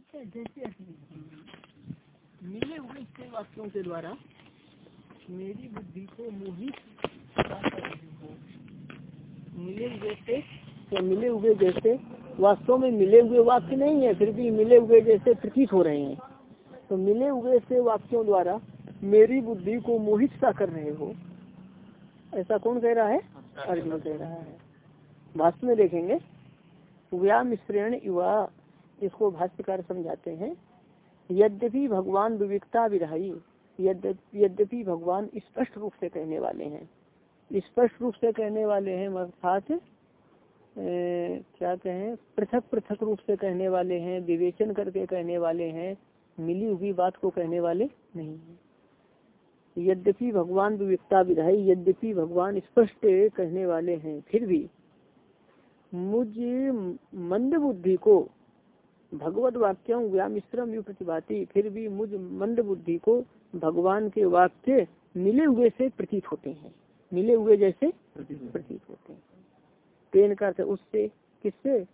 अच्छा जैसे मिले हुए इसके वाक्यों के द्वारा मेरी बुद्धि को मोहित मिले हुए से तो मिले हुए जैसे, वास्तव में मिले हुए वाक्य नहीं है, फिर भी मिले हुए जैसे प्रतीत हो रहे हैं। तो मिले हुए से वाक्यों द्वारा मेरी बुद्धि को मोहित सा कर रहे हो। ऐसा कौन कह रहा है? अर्जुन कह रहा है। वास्तव में देखेंगे। व्याम मिश्रण युवा इसको भाष्यकार समझाते हैं, यद्यपि भगवान विविकता विधाई यद्यपि भगवान स्पष्ट रूप से कहने वाले हैं। स्पष्ट रूप से कहने वाले हैं अर्थात क्या कहें, पृथक पृथक रूप से कहने वाले हैं, विवेचन करके कहने वाले हैं, मिली हुई बात को कहने वाले नहीं है। यद्यपि भगवान विविकता विधाई यद्यपि भगवान स्पष्ट कहने वाले हैं, फिर भी मुझ मंद बुद्धि को भगवत वाक्यों व्यामिश्रम यु प्रतिभाती फिर भी मुझ मंद बुद्धि को भगवान के वाक्य मिले हुए से प्रतीत होते हैं। मिले हुए जैसे प्रतीत होते हैं। पेन का उससे किससे?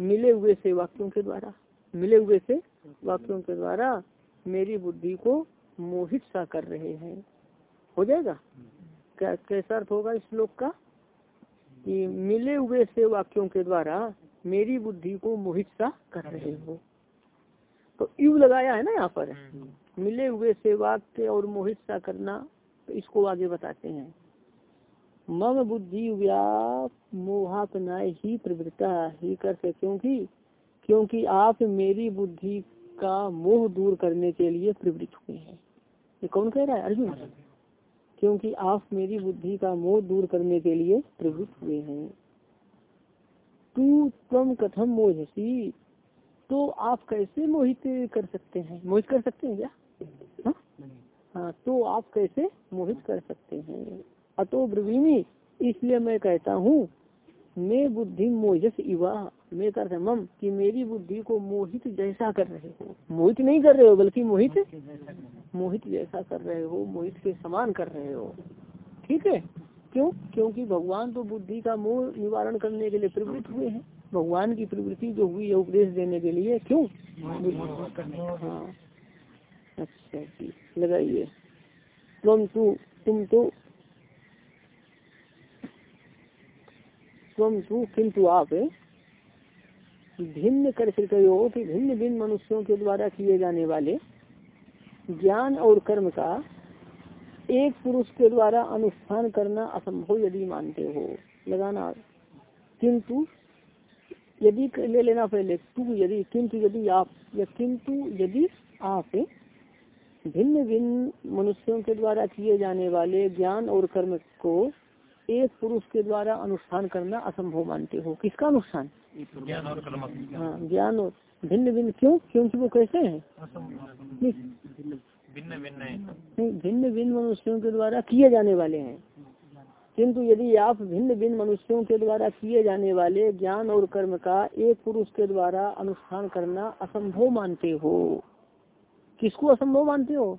मिले हुए से वाक्यों के द्वारा। मिले हुए से वाक्यों के द्वारा मेरी बुद्धि को मोहित सा कर रहे हैं। हो जाएगा? क्या कैसा अर्थ होगा इस श्लोक का? कि मिले हुए से वाक्यों के द्वारा मेरी बुद्धि को मोहित सा कर रहे हो। तो यू लगाया है ना यहाँ पर? मिले हुए से वाक्य और मोहित सा करना तो इसको आगे बताते हैं। मम बुद्धि व्याप मोहापनाय ही प्रवृत्ता ही करते क्योंकि क्योंकि आप मेरी बुद्धि का मोह दूर करने के लिए प्रवृत्त हुए हैं। ये कौन कह रहा है? अर्जुन? क्योंकि आप मेरी बुद्धि का मोह दूर करने के लिए प्रवृत्त हुए हैं। तू तम कथम मोहसी तो आप कैसे मोहित कर सकते हैं? मोहित कर सकते हैं क्या? हाँ? हाँ तो आप कैसे मोहित कर सकते हैं? अतो ब्रवीमी, इसलिए मैं कहता हूँ, मैं बुद्धि मोहस इवा मैं कर मम, कि मेरी बुद्धि को मोहित जैसा कर रहे हो। मोहित नहीं कर रहे हो, बल्कि मोहित मोहित जैसा कर रहे हो, मोहित के समान कर रहे हो। ठीक है? क्यों? क्योंकि भगवान तो बुद्धि का मोह निवारण करने के लिए प्रवृत्त हुए हैं। भगवान की प्रवृत्ति जो हुई है उपदेश देने के लिए। क्यों? हाँ। अच्छा जी लगाइए। तुम तू, तुम तो तुम किंतु आप भिन्न कर हो कि भिन्न भिन्न मनुष्यों के द्वारा किए जाने वाले ज्ञान और कर्म का एक पुरुष के द्वारा अनुष्ठान करना असंभव यदि मानते हो। लगाना। किंतु, यदि ले लेना पहले, तू यदि, किंतु यदि आप, या किंतु यदि आप भिन्न भिन्न मनुष्यों के द्वारा किए जाने वाले ज्ञान और कर्म को एक पुरुष के द्वारा अनुष्ठान करना असंभव मानते हो। किसका अनुष्ठान? हाँ ज्ञान और भिन्न भिन्न क्यों? क्योंकि वो कैसे है? भिन्न भिन्न नहीं भिन्न भिन्न मनुष्यों के द्वारा किए जाने वाले हैं। किंतु यदि आप भिन्न भिन्न मनुष्यों के द्वारा किए जाने वाले ज्ञान और कर्म का एक पुरुष के द्वारा अनुष्ठान करना असंभव मानते हो। किसको असंभव मानते हो?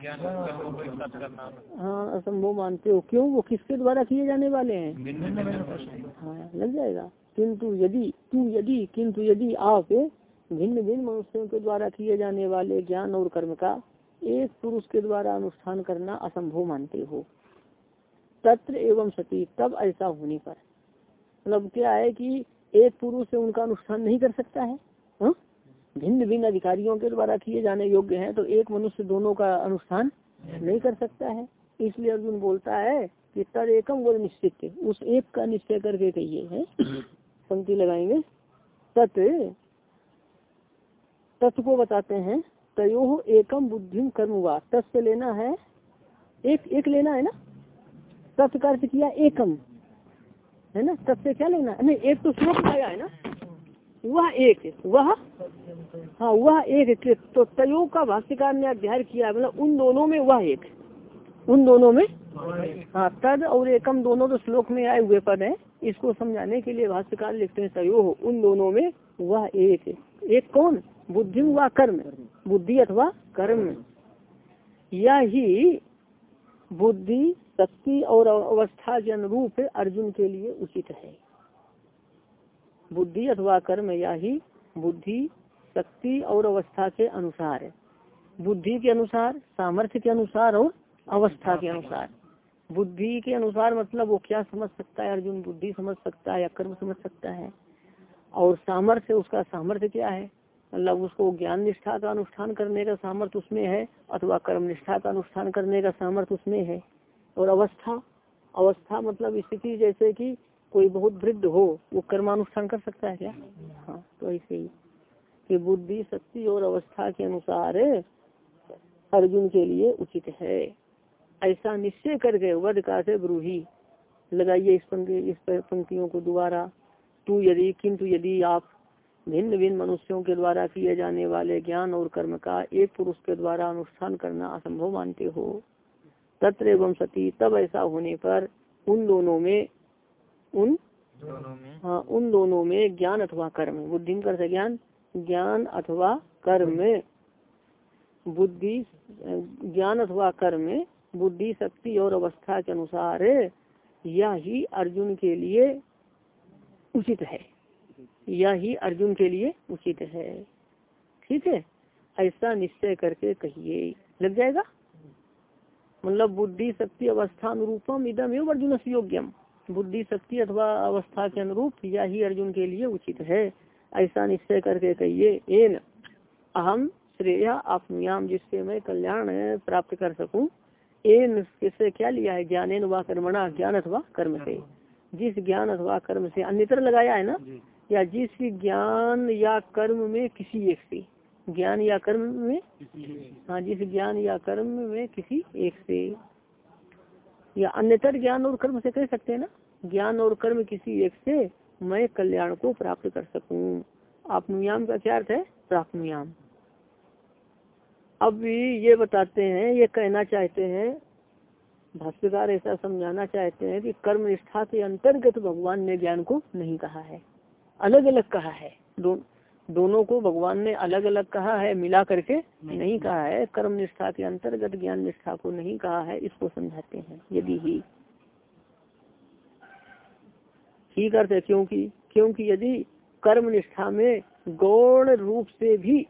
ज्ञान और कर्म को एक साथ करना हाँ असंभव मानते हो। क्यों? वो किसके द्वारा किए जाने वाले हैं? हाँ लग जाएगा। किंतु यदि, तू यदि, किंतु यदि आप भिन्न भिन्न मनुष्यों के द्वारा किए जाने वाले ज्ञान और कर्म का एक पुरुष के द्वारा अनुष्ठान करना असंभव मानते हो। तत्र एवं सती, तब ऐसा होने पर। मतलब क्या है कि एक पुरुष से उनका अनुष्ठान नहीं कर सकता है? हा? भिन्न भिन्न अधिकारियों के द्वारा किए जाने योग्य हैं तो एक मनुष्य दोनों का अनुष्ठान नहीं कर सकता है। इसलिए अर्जुन बोलता है कि तर एकम वो निश्चित उस एक का निश्चय करके कहिए, है? पंक्ति लगाएँगे। तत् तत्व को बताते हैं तयो एकम बुद्धि कर्म हुआ तत् से लेना है एक एक लेना है ना? तत् का अर्थ किया एकम। है ना? तत् से क्या लेना नहीं एक तो श्लोक आया है ना? वह एक वह हाँ वह एक तो तयो का भाष्यकार ने अध्ययन किया मतलब उन दोनों में वह एक। उन दोनों में? हाँ तद और एकम दोनों तो श्लोक में आए हुए पद हैं। इसको समझाने के लिए भाष्यकार लिखते हैं, तयो। उन दोनों में वह एक एक कौन? बुद्धि व कर्म? बुद्धि अथवा कर्म। यह ही बुद्धि, शक्ति और अवस्था के अनुरूप अर्जुन के लिए उचित है। बुद्धि अथवा कर्म या ही बुद्धि, शक्ति और अवस्था के अनुसार। बुद्धि के अनुसार, सामर्थ्य के अनुसार और अवस्था के अनुसार। बुद्धि के अनुसार मतलब वो क्या समझ सकता है, अर्जुन बुद्धि समझ सकता है या कर्म समझ सकता है? और सामर्थ्य, उसका सामर्थ्य क्या है? मतलब उसको ज्ञान निष्ठा का अनुष्ठान करने का सामर्थ्य उसमें है अथवा कर्म निष्ठा का अनुष्ठान करने का सामर्थ्य उसमें है? और अवस्था? अवस्था मतलब स्थिति जैसे कि कोई बहुत वृद्ध हो, वो कर्मानुष्ठान कर सकता है क्या? हाँ तो ऐसे ही। कि बुद्धि, शक्ति और अवस्था के अनुसार अर्जुन के लिए उचित है। ऐसा निश्चय करके वध का से ब्रूही। लगाइए इस पंक्ति इस पंक्तियों को दोबारा। तू यदि किंतु यदि आप भिन्न भिन्न मनुष्यों के द्वारा किए जाने वाले ज्ञान और कर्म का एक पुरुष के द्वारा अनुष्ठान करना असंभव मानते हो तत्र एवं सती तब ऐसा होने पर उन दोनों में उन? दोनों में। हाँ उन दोनों में ज्ञान अथवा कर्म। बुद्धि कर से ज्ञान ज्ञान अथवा कर्म। बुद्धि ज्ञान अथवा कर्म बुद्धि शक्ति और अवस्था के अनुसार यह अर्जुन के लिए उचित है। यह अर्जुन के लिए उचित है। ठीक है? ऐसा निश्चय करके कहिए। लग जाएगा? मतलब बुद्धि शक्ति अवस्था अनुरूपम इदम एवं अर्जुन से योग्यम। बुद्धि शक्ति अथवा अवस्था के अनुरूप यह अर्जुन के लिए उचित है। ऐसा निश्चय करके कहिए। एन, अहम श्रेय आपनियाम जिससे मैं कल्याण प्राप्त कर सकूँ। एन किससे क्या लिया है? ज्ञान एन व कर्मणा ज्ञान अथवा कर्म से। जिस ज्ञान अथवा कर्म से अन्यतर लगाया है ना या जिस ज्ञान या कर्म में किसी एक से। ज्ञान या कर्म में? हाँ जिस ज्ञान या कर्म में किसी एक से। या अन्यतर ज्ञान और कर्म से कह सकते हैं ना ज्ञान और कर्म किसी एक से मैं कल्याण को प्राप्त कर सकूँ। आपनुयाम का क्या अर्थ है? प्राप्नुयाम अब ये बताते हैं ये कहना चाहते हैं भाष्यकार ऐसा समझाना चाहते हैं कि कर्म निष्ठा के अंतर्गत भगवान ने ज्ञान को नहीं कहा है। अलग अलग कहा है। दो, दोनों को भगवान ने अलग अलग कहा है मिला करके नहीं, नहीं कहा। है। कर्म निष्ठा के अंतर्गत ज्ञान निष्ठा को नहीं कहा है इसको समझाते हैं। यदि ही ही करते क्योंकि क्योंकि यदि कर्म निष्ठा में गौण रूप से भी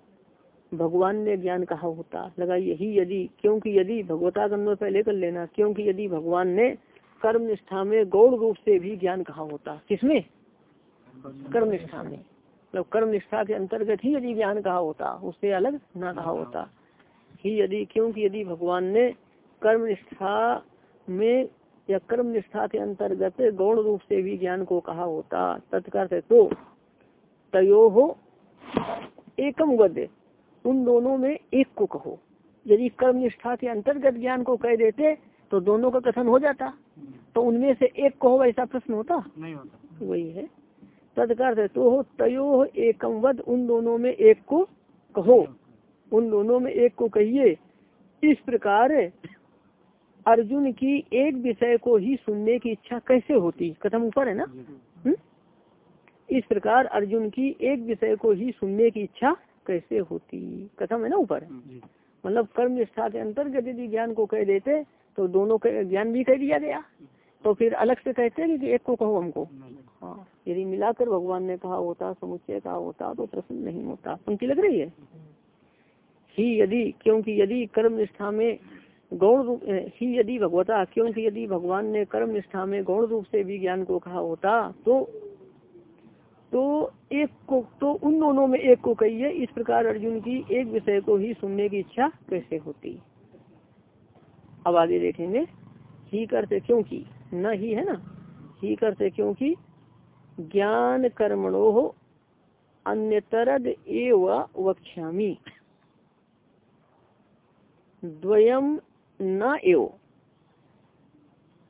भगवान ने ज्ञान कहा होता। लगा यही यदि, क्योंकि यदि भगवता गन्व पहले कर लेना, क्योंकि यदि भगवान ने कर्म निष्ठा में गौड़ रूप से भी ज्ञान कहा होता। किसमें? कर्म निष्ठा में। मतलब कर्म निष्ठा के अंतर्गत ही यदि ज्ञान कहा होता, उससे अलग ना कहा होता। ही यदि, क्योंकि यदि भगवान ने कर्म निष्ठा में या कर्म निष्ठा के अंतर्गत गौण रूप से भी ज्ञान को कहा होता तत्कर तो तयो हो एकम वध उन दोनों में एक को कहो। यदि कर्म निष्ठा के अंतर्गत ज्ञान को कह देते तो दोनों का कथन हो जाता। तो उनमें से एक कहो ऐसा प्रश्न होता? नहीं होता। वही है। तदकार तो हो तयो एकम उन दोनों में एक को कहो। उन दोनों में एक को कहिए। इस प्रकार अर्जुन की एक विषय को ही सुनने की इच्छा कैसे होती? कथम ऊपर है ना? हुँ? इस प्रकार अर्जुन की एक विषय को ही सुनने की इच्छा कैसे होती? कथम है ना ऊपर? मतलब कर्म निष्ठा के अंतर्गत यदि ज्ञान को कह देते तो दोनों का ज्ञान भी कह दिया गया। तो फिर अलग से कहते हैं कि एक को कहो हमको। हाँ यदि मिलाकर भगवान ने कहा होता समुच्चय कहा होता तो प्रश्न नहीं होता। पंक्ति लग रही है? ही यदि क्योंकि यदि कर्म निष्ठा में गौण रूप ही यदि भगवता क्योंकि यदि भगवान ने कर्म निष्ठा में गौण रूप से भी ज्ञान को कहा होता तो तो एक को तो उन दोनों में एक को कहिए इस प्रकार अर्जुन की एक विषय को ही सुनने की इच्छा कैसे होती? अब आगे देखेंगे। ही करते क्योंकि, न ही है ना? ही करते क्योंकि ज्ञान कर्मणो हो अन्यतरद एव वक्ष्यामी। द्वयम न एव।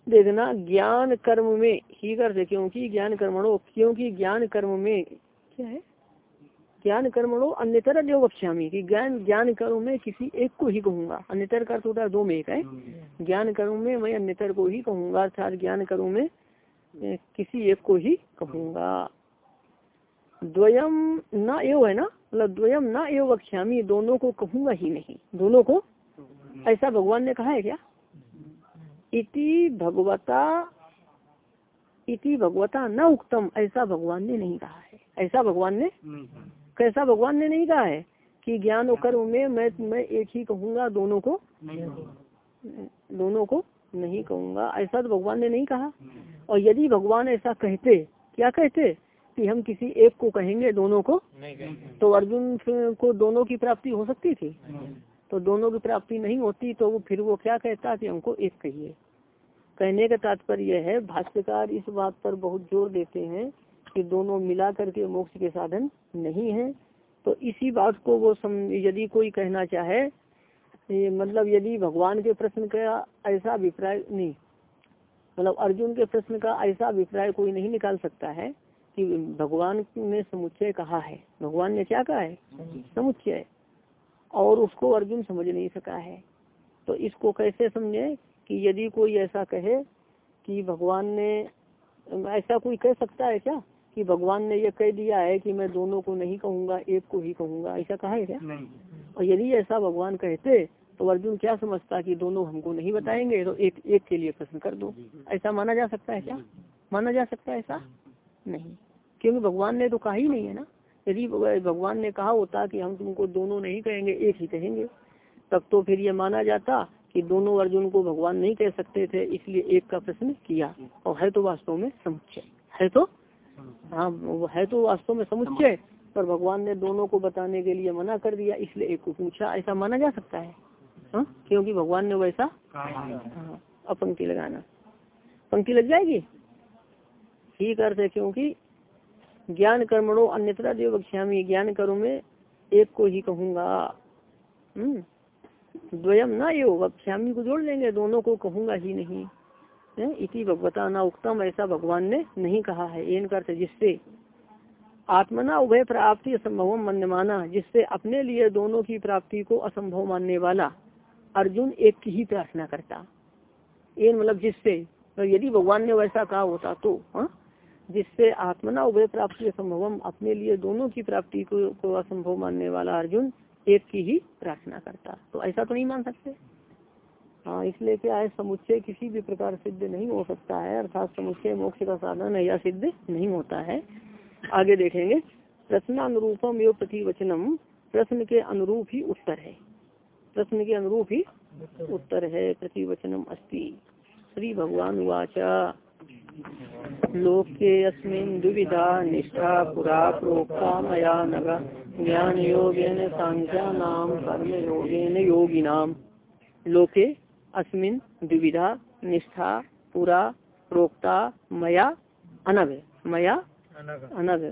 देखना ज्ञान कर्म में। ही करते क्योंकि ज्ञान कर्मणो क्योंकि ज्ञान कर्म में। क्या है? ज्ञान कर्मणो अन्यतर जो वक्ष्यामी कि ज्ञान ज्ञान कर्म में किसी एक को ही कहूँगा। अन्यतर का होता है दो में एक है। ज्ञान कर्म में मैं अन्यतर को ही कहूँगा अर्थात ज्ञान कर्म में किसी एक को ही कहूँगा। द्वयम न एव है ना? मतलब द्वयम न एव वक्ष्यामी दोनों को कहूँगा ही नहीं। दोनों को? ऐसा भगवान ने कहा है क्या? इति भगवता इति भगवता न उक्तम ऐसा भगवान ने नहीं कहा है। ऐसा भगवान ने? कैसा भगवान ने नहीं कहा है कि ज्ञान और कर्म में मैं मैं एक ही कहूँगा दोनों को? दोनों को नहीं कहूँगा। ऐसा तो भगवान ने नहीं कहा। और यदि भगवान ऐसा कहते क्या कहते कि हम किसी एक को कहेंगे दोनों को? नहीं तो अर्जुन को दोनों की प्राप्ति हो सकती थी? तो दोनों की प्राप्ति नहीं होती तो वो फिर वो क्या कहता कि हमको एक कहिए। कहने का तात्पर्य है, भाष्यकार इस बात पर बहुत ज़ोर देते हैं कि दोनों मिला करके मोक्ष के साधन नहीं है। तो इसी बात को वो सम, यदि कोई कहना चाहे मतलब यदि भगवान के प्रश्न का ऐसा अभिप्राय, नहीं मतलब अर्जुन के प्रश्न का ऐसा अभिप्राय कोई नहीं निकाल सकता है कि भगवान ने समुच्चय कहा है। भगवान ने क्या कहा है? समुच्चय। और उसको अर्जुन समझ नहीं सका है। तो इसको कैसे समझे? कि यदि कोई ऐसा कहे कि भगवान ने ऐसा कोई कह सकता है क्या? कि भगवान ने यह कह दिया है कि मैं दोनों को नहीं कहूँगा एक को ही कहूँगा ऐसा कहा है क्या? नहीं। और यदि ऐसा भगवान कहते तो अर्जुन क्या समझता कि दोनों हमको नहीं बताएँगे? तो एक एक के लिए प्रश्न कर दो। ऐसा माना जा सकता है क्या? माना जा सकता है ऐसा? नहीं। क्योंकि भगवान ने तो कहा ही नहीं है ना। यदि भगवान ने कहा होता कि हम तुमको दोनों नहीं कहेंगे एक ही कहेंगे तब तो फिर ये माना जाता कि दोनों अर्जुन को भगवान नहीं कह सकते थे, इसलिए एक का प्रश्न किया। और है तो वास्तव में समुच्चय। है तो? हाँ है तो वास्तव में समुच्चय। पर भगवान ने दोनों को बताने के लिए मना कर दिया, इसलिए एक को पूछा। ऐसा माना जा सकता है? हा? क्योंकि भगवान ने वैसा हाँ अब पंक्ति लगाना। पंक्ति लग जाएगी? ठीक अर्थ है क्योंकि ज्ञान कर्मणों अन्यत्र देव बख्यामी ज्ञान कर्म में एक को ही कहूँगा। हम्म। द्वयम ना यो वक्ष्यामी को जोड़ लेंगे दोनों को कहूँगा ही नहीं। इति भगवता न उक्तम ऐसा भगवान ने नहीं कहा है। एन अर्थ जिससे आत्मना उभय प्राप्ति असंभव माना जिससे अपने लिए दोनों की प्राप्ति को असंभव मानने वाला अर्जुन एक की ही प्रार्थना करता। एन मतलब जिससे तो यदि भगवान ने वैसा कहा होता तो हा? जिससे आत्मना उभय प्राप्ति असंभवम अपने लिए दोनों की प्राप्ति को, को असंभव मानने वाला अर्जुन एक की ही प्रार्थना करता। तो ऐसा तो नहीं मान सकते। हाँ इसलिए क्या है समुच्चय किसी भी प्रकार सिद्ध नहीं हो सकता है, अर्थात समुच्चय मोक्ष का साधन है या सिद्ध नहीं होता है। आगे देखेंगे। प्रश्नानुरूपम यो प्रतिवचनम। प्रश्न के अनुरूप ही उत्तर है। प्रश्न के अनुरूप ही उत्तर है। प्रतिवचनम अस्ति। श्री भगवान वाच लोके अस्मिन् द्विविधा निष्ठा पुरा प्रोक्ता मया नग ज्ञान योगेन सांख्यानाम कर्म योगेन। योगिनाम लोके अस्मिन् द्विविधा निष्ठा पुरा प्रोक्ता मया अनग मया अनग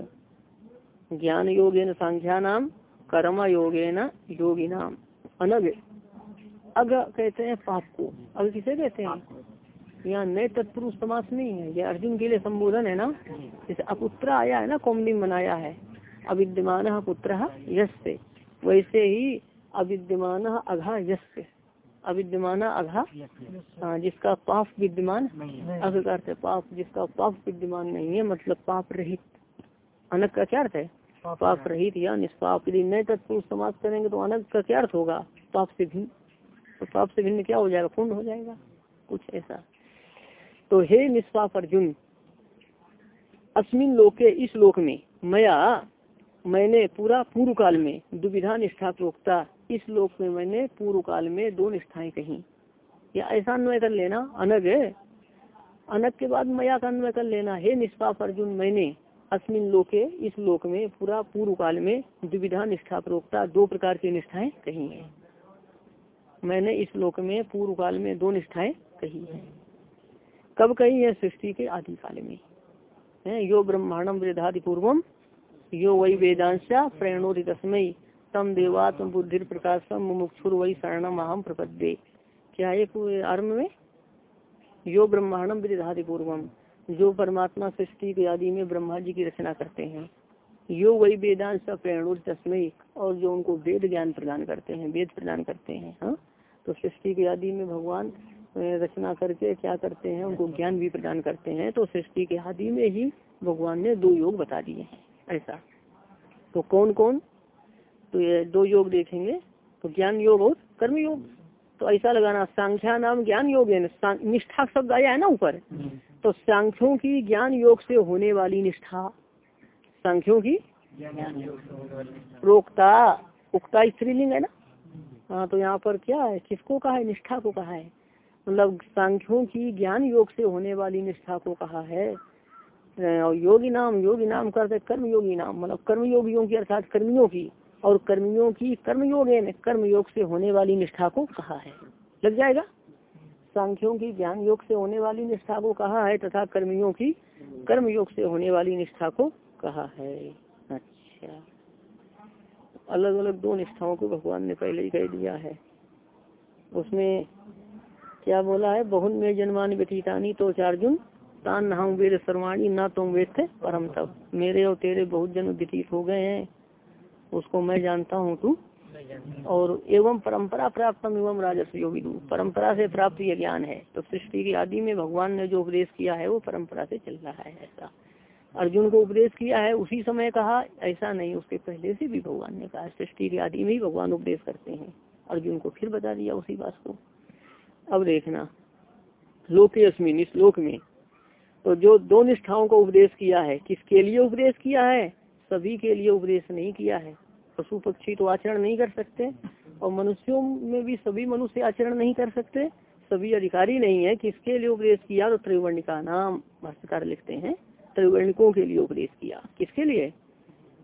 ज्ञान योगेन सांख्यानाम कर्म योगेन। योगिनाम अनग अग कहते हैं पाप को। अग किसे कहते हैं? यहाँ नए तत्पुरुष समास नहीं है ये अर्जुन के लिए संबोधन है ना? जैसे अपुत्र आया है ना कौमलिंग बनाया है अविद्यमान पुत्र यश से वैसे ही अविद्यमान अघा यश से अविद्यमान अघा हाँ जिसका पाप विद्यमान अघ का अर्थ है पाप जिसका पाप विद्यमान नहीं है मतलब पाप रहित। अनक का क्या अर्थ है? पाप रहित। या निष्पाप। यदि नए तत्पुरुष समाज करेंगे तो अनक का क्या अर्थ होगा? पाप से भिन्न। तो पाप से भिन्न क्या हो जाएगा? पूर्ण हो जाएगा। कुछ ऐसा। तो हे निष्पाप अर्जुन अस्मिन लोके, इस लोक में, मया, मैंने पूरा पूर्व काल में दुविधा निष्ठा प्रोक्ता, इस लोक में मैंने पूर्व काल में दो निष्ठाएँ कही। या ऐसा अन्वय कर लेना, अनग अनग के बाद मया का अन्वय कर लेना, हे निष्पाप अर्जुन मैंने अस्मिन लोके, इस लोक में पूरा पूर्व काल में द्विविधा निष्ठा प्रोक्ता, दो प्रकार की निष्ठाएँ कही है। मैंने इस लोक में पूर्व काल में दो निष्ठाएँ कही है। कब कही है सृष्टि के आदि काल में? है, यो ब्रह्मांडम वेदादि पूर्वम, यो वही वेदांशा प्रेरणोदि तम देवात्म बुद्धि प्रकाशम मुमुक्षुर वही शरणम अहम प्रपद्ये। क्या एक आरंभ में? यो ब्रह्मांडम विधादि पूर्वम, जो परमात्मा सृष्टि के आदि में ब्रह्मा जी की रचना करते हैं। यो वही वेदांश प्रेरणोद तस्मय और जो उनको वेद ज्ञान प्रदान करते हैं, वेद प्रदान करते हैं हाँ? तो सृष्टि के आदि में भगवान रचना करके क्या करते हैं, उनको ज्ञान भी प्रदान करते हैं तो सृष्टि के आदि में ही भगवान ने दो योग बता दिए ऐसा। तो कौन कौन तो ये दो योग देखेंगे तो ज्ञान योग और कर्म योग। तो ऐसा लगाना, सांख्या नाम ज्ञान योग है निष्ठा शब्द आया है ना ऊपर? तो सांख्यों की ज्ञान योग से होने वाली निष्ठा। सांख्यों की प्रोक्ता, उक्ता स्त्रीलिंग है ना? हाँ तो यहाँ पर क्या है? किसको कहा है? निष्ठा को कहा है। मतलब सांख्यों की ज्ञान योग से होने वाली निष्ठा को कहा है। और योगी नाम योगी नाम करते कर्म योगी नाम। मतलब कर्म योगियों की अर्थात कर्मियों की और कर्मियों की कर्म योग कर्म योग से होने वाली निष्ठा को कहा है। लग जाएगा? सांख्यों की ज्ञान योग से होने वाली निष्ठा को कहा है तथा कर्मियों की कर्म योग से होने वाली निष्ठा को कहा है। अच्छा। अलग अलग दो निष्ठाओं को भगवान ने पहले ही कह दिया है। उसमें क्या बोला है? बहुन में जन्मानी व्यतीतानी तो चार्जुन, तान नहा वेद सर्वाणी, न तुम वेद थे परम तब मेरे और तेरे बहुत जन्म व्यतीत हो गए हैं। उसको मैं जानता हूँ तू। और एवं परंपरा प्राप्त एवं राजस्व योगी परंपरा से प्राप्त यह ज्ञान है। तो सृष्टि की आदि में भगवान ने जो उपदेश किया है, वो परंपरा से चल रहा है ऐसा। अर्जुन को उपदेश किया है, उसी समय कहा, ऐसा नहीं, उसके पहले से भी भगवान ने कहा सृष्टि के आदि में ही भगवान उपदेश करते हैं। अर्जुन को फिर बता दिया उसी बात को। अब देखना। लोके अस्मिन इस लोक में। तो जो दो निष्ठाओं का उपदेश किया है, किसके लिए उपदेश किया है? सभी के लिए उपदेश नहीं किया है। पशु पक्षी तो आचरण नहीं कर सकते, और मनुष्यों में भी सभी मनुष्य आचरण नहीं कर सकते। सभी अधिकारी नहीं है, किसके लिए उपदेश किया? तो त्रिवर्णिका नाम भाष्यकार लिखते हैं, त्रिवर्णिकों के लिए उपदेश किया। किसके लिए?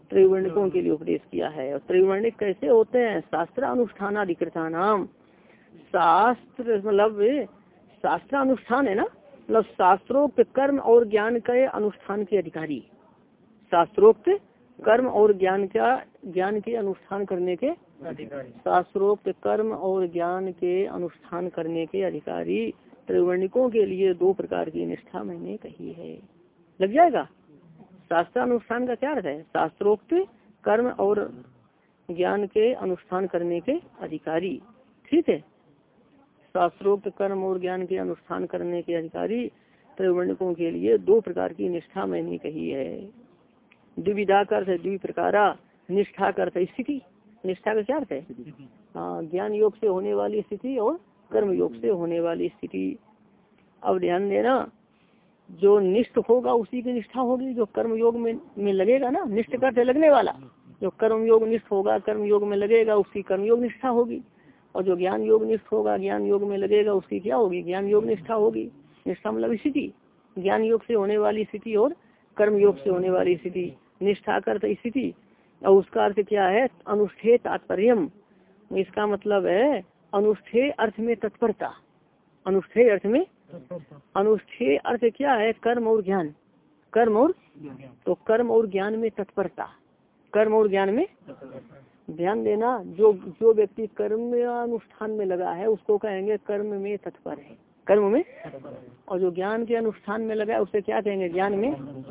त्रिवर्णिकों के लिए उपदेश किया है। और त्रिवर्णिक कैसे होते हैं? शास्त्र अनुष्ठान अधिकृता नाम। शास्त्र मतलब शास्त्र अनुष्ठान है ना? मतलब शास्त्रोक्त कर्म और ज्ञान के अनुष्ठान के अधिकारी। शास्त्रोक्त कर्म और ज्ञान का ज्ञान के अनुष्ठान करने के अधिकारी। शास्त्रोक्त कर्म और ज्ञान के अनुष्ठान करने के अधिकारी। त्रिवर्णिकों के लिए दो प्रकार की निष्ठा मैंने कही है। लग जाएगा? शास्त्र अनुष्ठान का क्या अर्थ है? शास्त्रोक्त कर्म और ज्ञान के अनुष्ठान करने के अधिकारी। ठीक है? शास्त्रोक्त कर्म और ज्ञान के अनुष्ठान करने के अधिकारी त्रिवर्णिकों के लिए दो प्रकार की निष्ठा मैंने कही है। द्विविधा का अर्थ है निष्ठा का अर्थ स्थिति। निष्ठा का क्या अर्थ है? हाँ ज्ञान योग से होने वाली स्थिति और कर्म योग से होने वाली स्थिति। अब ध्यान देना, जो निष्ठ होगा उसी की निष्ठा होगी, जो कर्म योग में में लगेगा ना, निष्ठ करते लगने वाला। जो कर्म योग निष्ठ होगा, कर्म योग में लगेगा उसकी कर्म योग निष्ठा होगी। और जो ज्ञान योग निष्ठ होगा ज्ञान योग में लगेगा उसकी क्या होगी? ज्ञान योग निष्ठा होगी। निष्ठा मतलब स्थिति। ज्ञान योग से होने वाली स्थिति और कर्म योग से होने वाली स्थिति। निष्ठा कर स्थिति। और उसका अर्थ क्या है? अनुष्ठे तात्पर्य इसका मतलब है अनुष्ठेय अर्थ में तत्परता। अनुष्ठेय अर्थ में अनुष्ठेय अर्थ क्या है? कर्म और ज्ञान। कर्म और तो कर्म और ज्ञान में तत्परता। कर्म और ज्ञान में ध्यान देना, जो जो व्यक्ति कर्म अनुष्ठान में लगा है, उसको कहेंगे कर्म में तत्पर है। कर्म में? और जो ज्ञान के अनुष्ठान में लगा है, उसे क्या कहेंगे? ज्ञान में?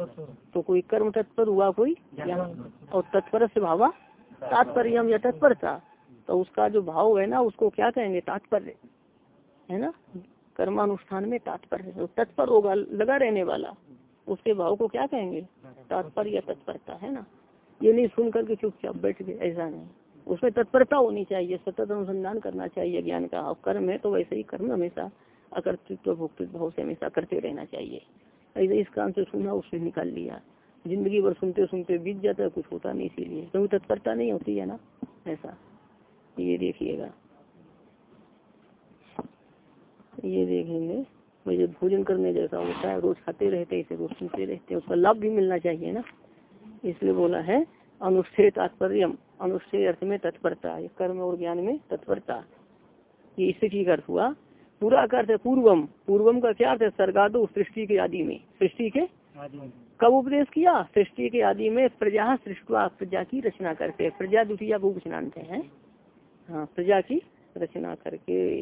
तो कोई कर्म तत्पर हुआ कोई? ज्ञान और तत्पर से भावा? तात्पर्य या तत्परता? तो उसका जो भाव है ना, उसको क्या कहेंगे? तात्पर्य। है ना? कर्मानुष्ठान में तात्पर्य तो तत्पर होगा, लगा रहने वाला। उसके भाव को क्या कहेंगे? तात्पर्य या तत्परता, है ना? ये नहीं सुन करके चुपचाप बैठ गए, ऐसा नहीं। उसमें तत्परता होनी चाहिए, सतत अनुसंधान करना चाहिए, ज्ञान का। कर्म है तो वैसे ही कर्म हमेशा अकर्तृत्व, भोक्तृत्व, भाव से हमेशा करते रहना चाहिए। ऐसे इस काम से सुना, उसने निकाल लिया। ज़िंदगी भर सुनते सुनते बीत जाता है, कुछ होता नहीं इसीलिए। क्योंकि तो तत्परता नहीं होती है ना, ऐसा। ये देखिएगा। ये देखेंगे। मुझे भोजन करने जैसा होता है, रोज खाते रहते इसे रोज सुनते रहते उसका लाभ भी मिलना चाहिए ना। इसलिए बोला है अनुष्ठेय तात्पर्य अनुष्ठेय अर्थ में तत्परता कर्म और ज्ञान में तत्परता। ये स्थिति का अर्थ हुआ। पूरा अर्थ है पूर्वम। पूर्वम का क्या अर्थ है? सरगादो सृष्टि के आदि में। सृष्टि के? कब उपदेश किया? सृष्टि के आदि में प्रजा सृष्टवा प्रजा की रचना करके। प्रजा द्वितीय को उपचनाते हैं। हाँ प्रजा की रचना करके।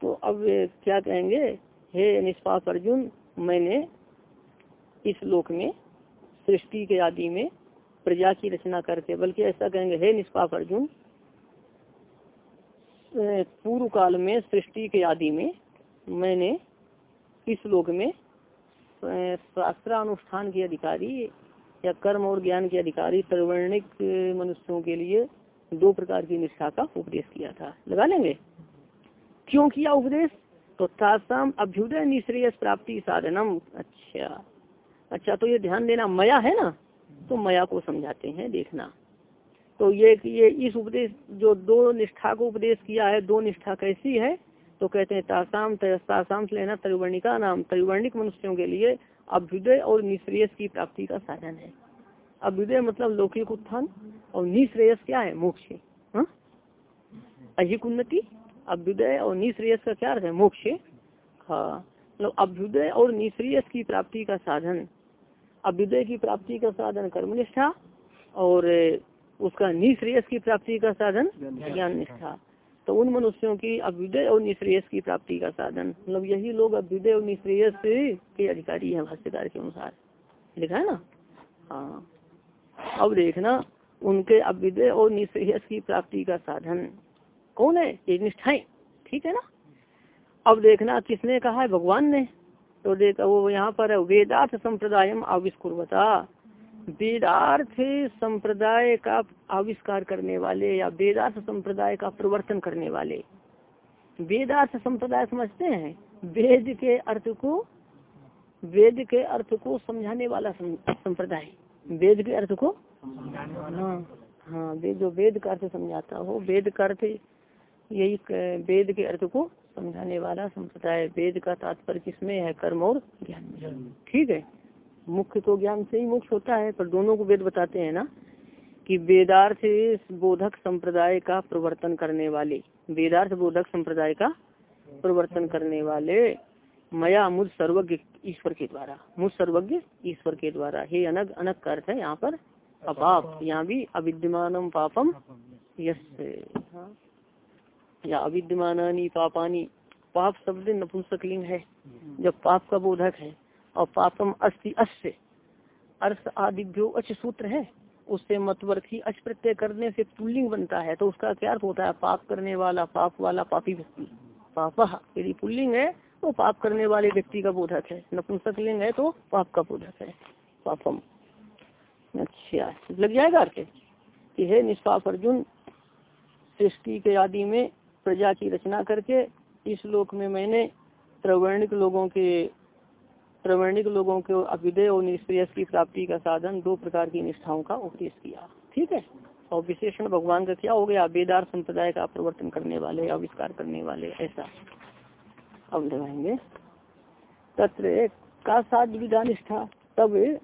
तो अब क्या कहेंगे? हे निष्पाप अर्जुन मैंने इस लोक में सृष्टि के आदि में प्रजा की रचना करके बल्कि ऐसा कहेंगे, हे निष्पाप अर्जुन पूर्व काल में सृष्टि के आदि में मैंने इस लोक में शास्त्रानुष्ठान के अधिकारी या कर्म और ज्ञान के अधिकारी सर्वर्णिक मनुष्यों के लिए दो प्रकार की निष्ठा का उपदेश किया था। लगा लेंगे? क्यों किया उपदेश? तो अभ्युदय निश्रेयस प्राप्ति साधनम। अच्छा। अच्छा तो ये ध्यान देना मया है ना? तो मया को समझाते हैं, देखना। तो ये ये इस उपदेश, जो दो निष्ठा को उपदेश किया है, दो निष्ठा कैसी है? तो कहते हैं, तासाम तासाम से लेना त्रिवर्णिका नाम। त्रिवर्णिक मनुष्यों के लिए अभ्युदय और निश्रेयस की प्राप्ति का साधन है। अभ्युदय मतलब लौकिक उत्थान, और निश्रेयस क्या है? मोक्ष हाँ? अधिक उन्नति, अभ्युदय और निश्रेयस का क्या अर्थ है? मोक्ष हाँ मतलब अभ्युदय और निश्रेयस की प्राप्ति का साधन। अभ्युदय की प्राप्ति का साधन कर्मनिष्ठा और उसका निश्रेयस की प्राप्ति का साधन ज्ञान निष्ठा तो उन मनुष्यों की अभ्युदय और निश्रेयस की प्राप्ति का साधन। मतलब यही लोग अभ्युदय और निश्रेयस के अधिकारी हैं भाष्यकार के अनुसार। लिखा है ना? हाँ। अब देखना उनके अभ्युदय और निश्रेयस की प्राप्ति का साधन कौन है? ये निष्ठाएँ। ठीक है ना? अब देखना किसने कहा है? भगवान ने। तो देखा वो यहाँ पर है वेदार्थ संप्रदाय आविष्कुर्वता। वेदार्थ संप्रदाय का आविष्कार करने वाले या वेदार्थ संप्रदाय का प्रवर्तन करने वाले। वेदार्थ संप्रदाय समझते हैं? वेद के अर्थ को वेद के अर्थ को समझाने वाला संप्रदाय। वेद के अर्थ को? हाँ हाँ वेद जो वेद का अर्थ समझाता हो वेद का अर्थ यही वेद के अर्थ को समझाने वाला, संप्रदाय वेद का तात्पर्य किसमें है? कर्म और ज्ञान ठीक है? मुख्य तो ज्ञान से ही मुख्य होता है, पर दोनों को वेद बताते हैं ना, कि वेदार्थ बोधक संप्रदाय का प्रवर्तन करने वाले, वेदार्थ बोधक संप्रदाय का प्रवर्तन करने वाले, मया मुझ सर्वज्ञ ईश्वर के द्वारा, मुझ सर्वज्ञ ईश्वर के द्वारा। हे अनग अनग का अर्थ है यहाँ पर, अपाप, यहाँ भी अविद्यमान पापम यश हाँ। या अविद्यमानी पापानी। पाप शब्द नपुंसकलिंग है, जब पाप का बोधक है, और पापम अस्थि अश्य अर्थ आदिभ्यो अच सूत्र है, उससे मतवर्थी अच प्रत्यय करने से पुल्लिंग बनता है। तो उसका क्या अर्थ होता है? पाप करने वाला, पाप वाला पापी व्यक्ति। पापा, यदि पुल्लिंग है तो पाप करने वाले व्यक्ति का बोधक है। नपुंसक लिंग है तो पाप का बोधक है। पापम। अच्छा लग जाएगा अर्थ? कि है निष्पाप अर्जुन, सृष्टि के आदि में प्रजा की रचना करके इस लोक में मैंने प्रवर्णिक लोगों के, प्रवर्णिक लोगों के अभ्युदय और निष्प्रेयस की प्राप्ति का साधन दो प्रकार की निष्ठाओं का उपदेश किया। ठीक है? और विशेषण भगवान का क्या हो गया? बेदार संप्रदाय का प्रवर्तन करने वाले, आविष्कार करने वाले, ऐसा। अब लगाएँगे। तत्र का साध विधा निष्ठा। तब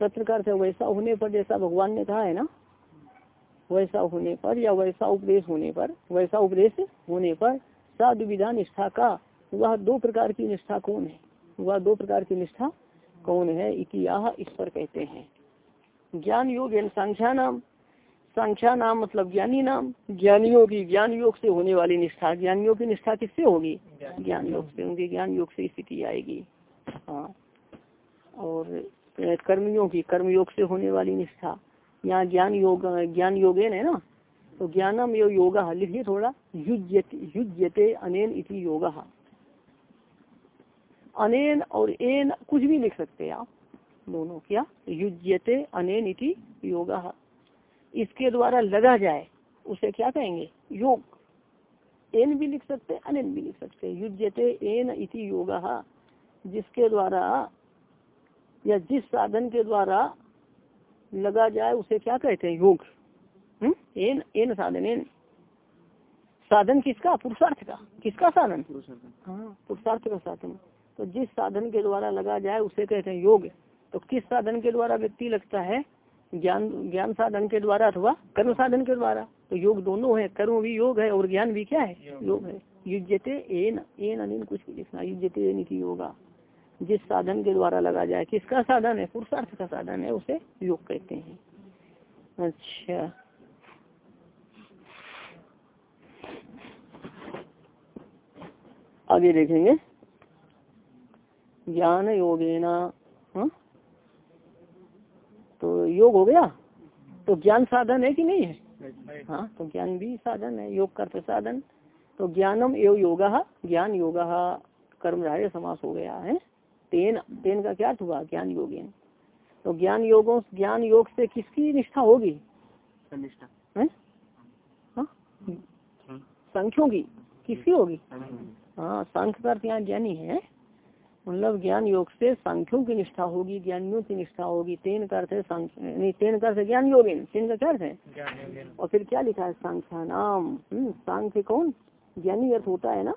तत्र से वैसा होने पर जैसा भगवान ने कहा है ना वैसा होने पर या वैसा उपदेश होने पर, वैसा उपदेश होने पर साधु विधान निष्ठा का, वह दो प्रकार की निष्ठा कौन है? वह दो प्रकार की निष्ठा कौन है? इतिहा इस पर कहते हैं। ज्ञान योग संख्या नाम। संख्या नाम मतलब ज्ञानी नाम। ज्ञानियों की ज्ञान योग से होने वाली निष्ठा। ज्ञानियों की निष्ठा किससे होगी? ज्ञान योग से उनकी ज्ञान योग से स्थिति आएगी। हाँ। और कर्मियों की कर्मयोग से होने वाली निष्ठा। यहाँ ज्ञान योग, ज्ञान योगेन है ना तो ज्ञानम यो योगा लिखिए थोड़ा युजते अनेन इति योगा। अनेन और एन, कुछ भी लिख सकते हैं आप, दोनों क्या? युजते अनेन इति योग। इसके द्वारा लगा जाए, उसे क्या कहेंगे? योग। एन भी लिख सकते हैं, अनेन भी लिख सकते युजते एन इति योगा, जिसके द्वारा, या जिस साधन के द्वारा लगा जाए उसे क्या कहते हैं? योग। हम्म? एन एन साधन एन। साधन किसका? पुरुषार्थ का। किसका साधन? हाँ पुरुषार्थ का साधन। तो जिस साधन के द्वारा लगा जाए उसे कहते हैं योग। तो किस साधन के द्वारा व्यक्ति लगता है? ज्ञान ज्ञान साधन के द्वारा अथवा कर्म साधन के द्वारा। तो योग दोनों है। कर्म भी योग है और ज्ञान भी क्या है? योग। है। युजते एन एन अनिन कुछ भी लिखना। युजते एन की योगा। जिस साधन के द्वारा लगा जाए, किसका साधन है? पुरुषार्थ का साधन है, उसे योग कहते हैं। अच्छा। आगे देखेंगे। ज्ञान योगेना हाँ? तो योग हो गया? तो ज्ञान साधन है कि नहीं है? हाँ तो ज्ञान भी साधन है, योग कर साधन। तो ज्ञानम एवं योगा, ज्ञान योगा कर्म राय समास हो गया है। तेन तेन का क्या हुआ? ज्ञान योग तो ज्ञान योगों ज्ञान योग से किसकी निष्ठा होगी? हाँ? संख्यों की। किसकी होगी? हाँ सांख्य का अर्थ यहाँ ज्ञानी है। मतलब ज्ञान योग से सांख्यों की निष्ठा होगी ज्ञानियों की निष्ठा होगी। तेन का अर्थ है नहीं तेन का अर्थ है ज्ञान योगिन तेन का क्या अर्थ है? और फिर क्या लिखा है? सांख्या नाम हम्म, सांख्य कौन? ज्ञानी अर्थ होता है ना?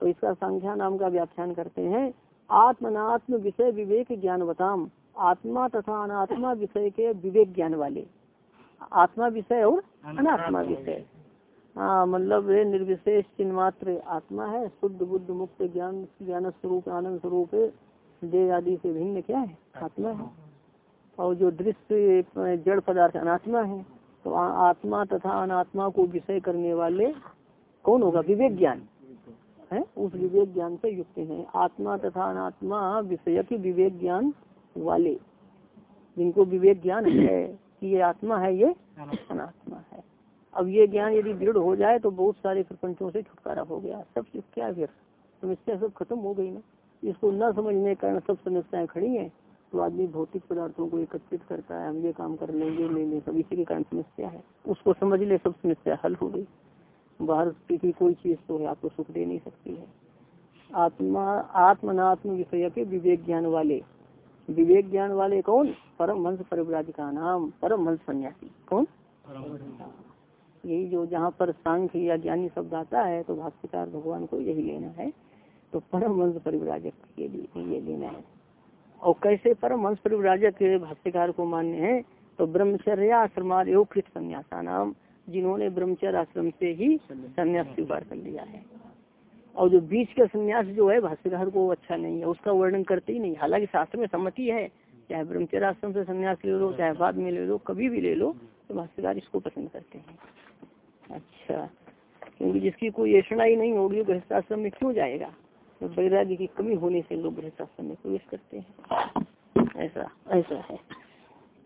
तो इसका संख्या नाम का व्याख्यान करते हैं। आत्मनात्म विषय विवेक ज्ञानवताम। आत्मा तथा अनात्मा विषय के विवेक ज्ञान वाले। आत्मा विषय और अनात्मा विषय। हाँ मतलब वे निर्विशेष चिन्मात्र आत्मा है। शुद्ध बुद्ध मुक्त ज्ञान ज्ञान स्वरूप आनंद स्वरूप देह आदि से भिन्न क्या है? आत्मा है। और जो दृश्य जड़ पदार्थ अनात्मा है तो आत्मा तथा अनात्मा को विषय करने वाले कौन होगा? विवेक ज्ञान। है उस विवेक ज्ञान से युक्त है। आत्मा तथा अनात्मा विषय के विवेक ज्ञान वाले जिनको विवेक ज्ञान है कि ये आत्मा है ये अनात्मा है। अब ये ज्ञान यदि दृढ़ हो जाए तो बहुत सारे प्रपंचों से छुटकारा हो गया। सब चीज़ क्या फिर? समस्या सब खत्म हो गई ना। इसको न समझने के कारण सब समस्याएँ खड़ी हैं। तो आदमी भौतिक पदार्थों को एकत्रित करता है। हम ये काम कर लेंगे ले लें सब इसी के कारण समस्या है। उसको समझ ले सब समस्या हल हो गई। बाहर की कोई चीज़ तो है आपको सुख दे नहीं सकती है। आत्मा आत्मनात्म विषय के विवेक ज्ञान वाले। विवेक ज्ञान वाले कौन? परम हंस परिव्राजिका नाम परम हंस सन्यासी। कौन? यही जो जहाँ पर सांख्य या ज्ञानी शब्द आता है तो भाष्यकार भगवान को यही लेना है। तो परम हंस परिव्राजक ये भी- ये लेना है। और कैसे परम हंस परिव्राजक भाष्यकार को मान्य है? तो ब्रह्मचर्य आश्रमाद कृत संन्यासा नाम जिन्होंने ब्रह्मचर्य आश्रम से ही संन्यास। स्वीकार कर लिया है। और जो बीच का संन्यास जो है भाष्यकार को अच्छा नहीं है। उसका वर्णन करते ही नहीं। हालाँकि शास्त्र में सम्मति है चाहे ब्रह्मचर्य आश्रम से संन्यास ले लो चाहे बाद में ले लो कभी भी ले लो तो भाष्यकार इसको पसंद करते हैं। अच्छा। क्योंकि जिसकी कोई ऐसा ही नहीं होगी वो गृहस्थाश्रम में क्यों जाएगा? तो वैराग्य की कमी होने से लोग गृहस्थाश्रम में प्रवेश करते हैं। ऐसा ऐसा है।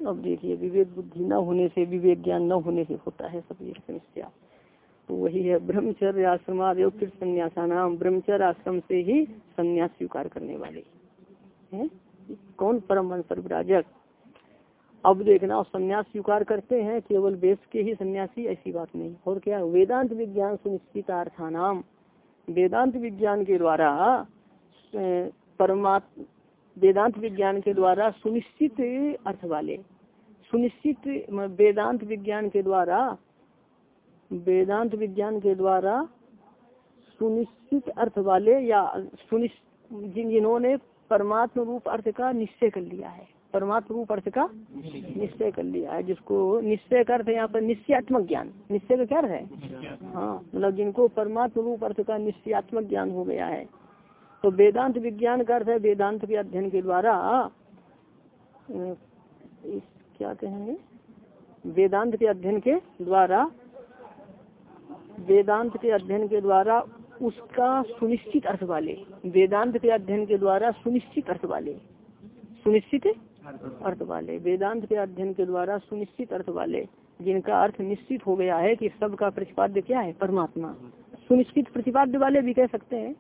अब देखिए, विवेक बुद्धि न होने से, विवेक ज्ञान न होने से होता है सब ये समस्या। तो वही है, ब्रह्मचर्य आश्रम फिर संन्यासा नाम, ब्रह्मचर्य आश्रम से ही संन्यास स्वीकार करने वाले हैं। कौन परम हंस परिव्राजक अब देखना, संन्यास स्वीकार करते हैं, केवल वेद के ही सन्यासी, ऐसी बात नहीं। और क्या, वेदांत विज्ञान सुनिश्चित अर्थानाम वेदांत विज्ञान के द्वारा परमात्मा वेदांत विज्ञान के द्वारा सुनिश्चित अर्थ वाले। सुनिश्चित वेदांत विज्ञान के द्वारा वेदांत विज्ञान के द्वारा सुनिश्चित अर्थ वाले या सुनिश्चित जिन जिन्होंने परमात्म रूप अर्थ का निश्चय कर लिया है। परमात्म रूप अर्थ का निश्चय कर लिया है जिसको निश्चय का अर्थ यहाँ पर निश्चयात्मक ज्ञान। निश्चय का क्या है? हाँ मतलब जिनको परमात्म रूप अर्थ का निश्चयात्मक ज्ञान हो गया है तो वेदांत विज्ञान का अर्थ है वेदांत के अध्ययन के द्वारा इस, क्या कहेंगे? वेदांत के अध्ययन के द्वारा, वेदांत के अध्ययन के द्वारा उसका सुनिश्चित अर्थ वाले, वेदांत के अध्ययन के द्वारा सुनिश्चित अर्थ वाले, सुनिश्चित अर्थ वाले, वेदांत के अध्ययन के द्वारा सुनिश्चित अर्थ वाले, जिनका अर्थ निश्चित हो गया है कि सबका प्रतिपाद्य क्या है? परमात्मा। सुनिश्चित प्रतिपाद्य वाले भी कह सकते हैं।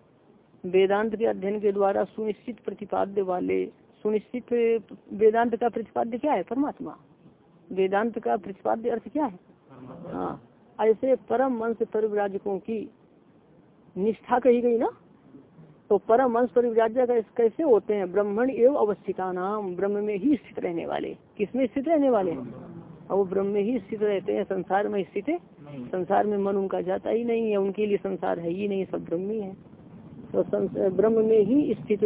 वेदांत के अध्ययन के द्वारा सुनिश्चित प्रतिपाद्य वाले सुनिश्चित वेदांत का प्रतिपाद्य क्या है? परमात्मा। वेदांत का प्रतिपाद्य अर्थ क्या है? हाँ ऐसे परम वंश परिव्राजकों की निष्ठा कही गई ना? तो परम वंश परिव्राजक कैसे होते हैं? ब्राह्मण एवं अवस्थिता नाम ब्रह्म में ही स्थित रहने वाले। किसमें स्थित रहने वाले? और वो ब्रह्म में ही स्थित रहते हैं संसार में स्थित है। संसार में मन उनका जाता ही नहीं है उनके लिए संसार है ही नहीं सब ब्रह्म ही है। तो ब्रह्म में ही स्थित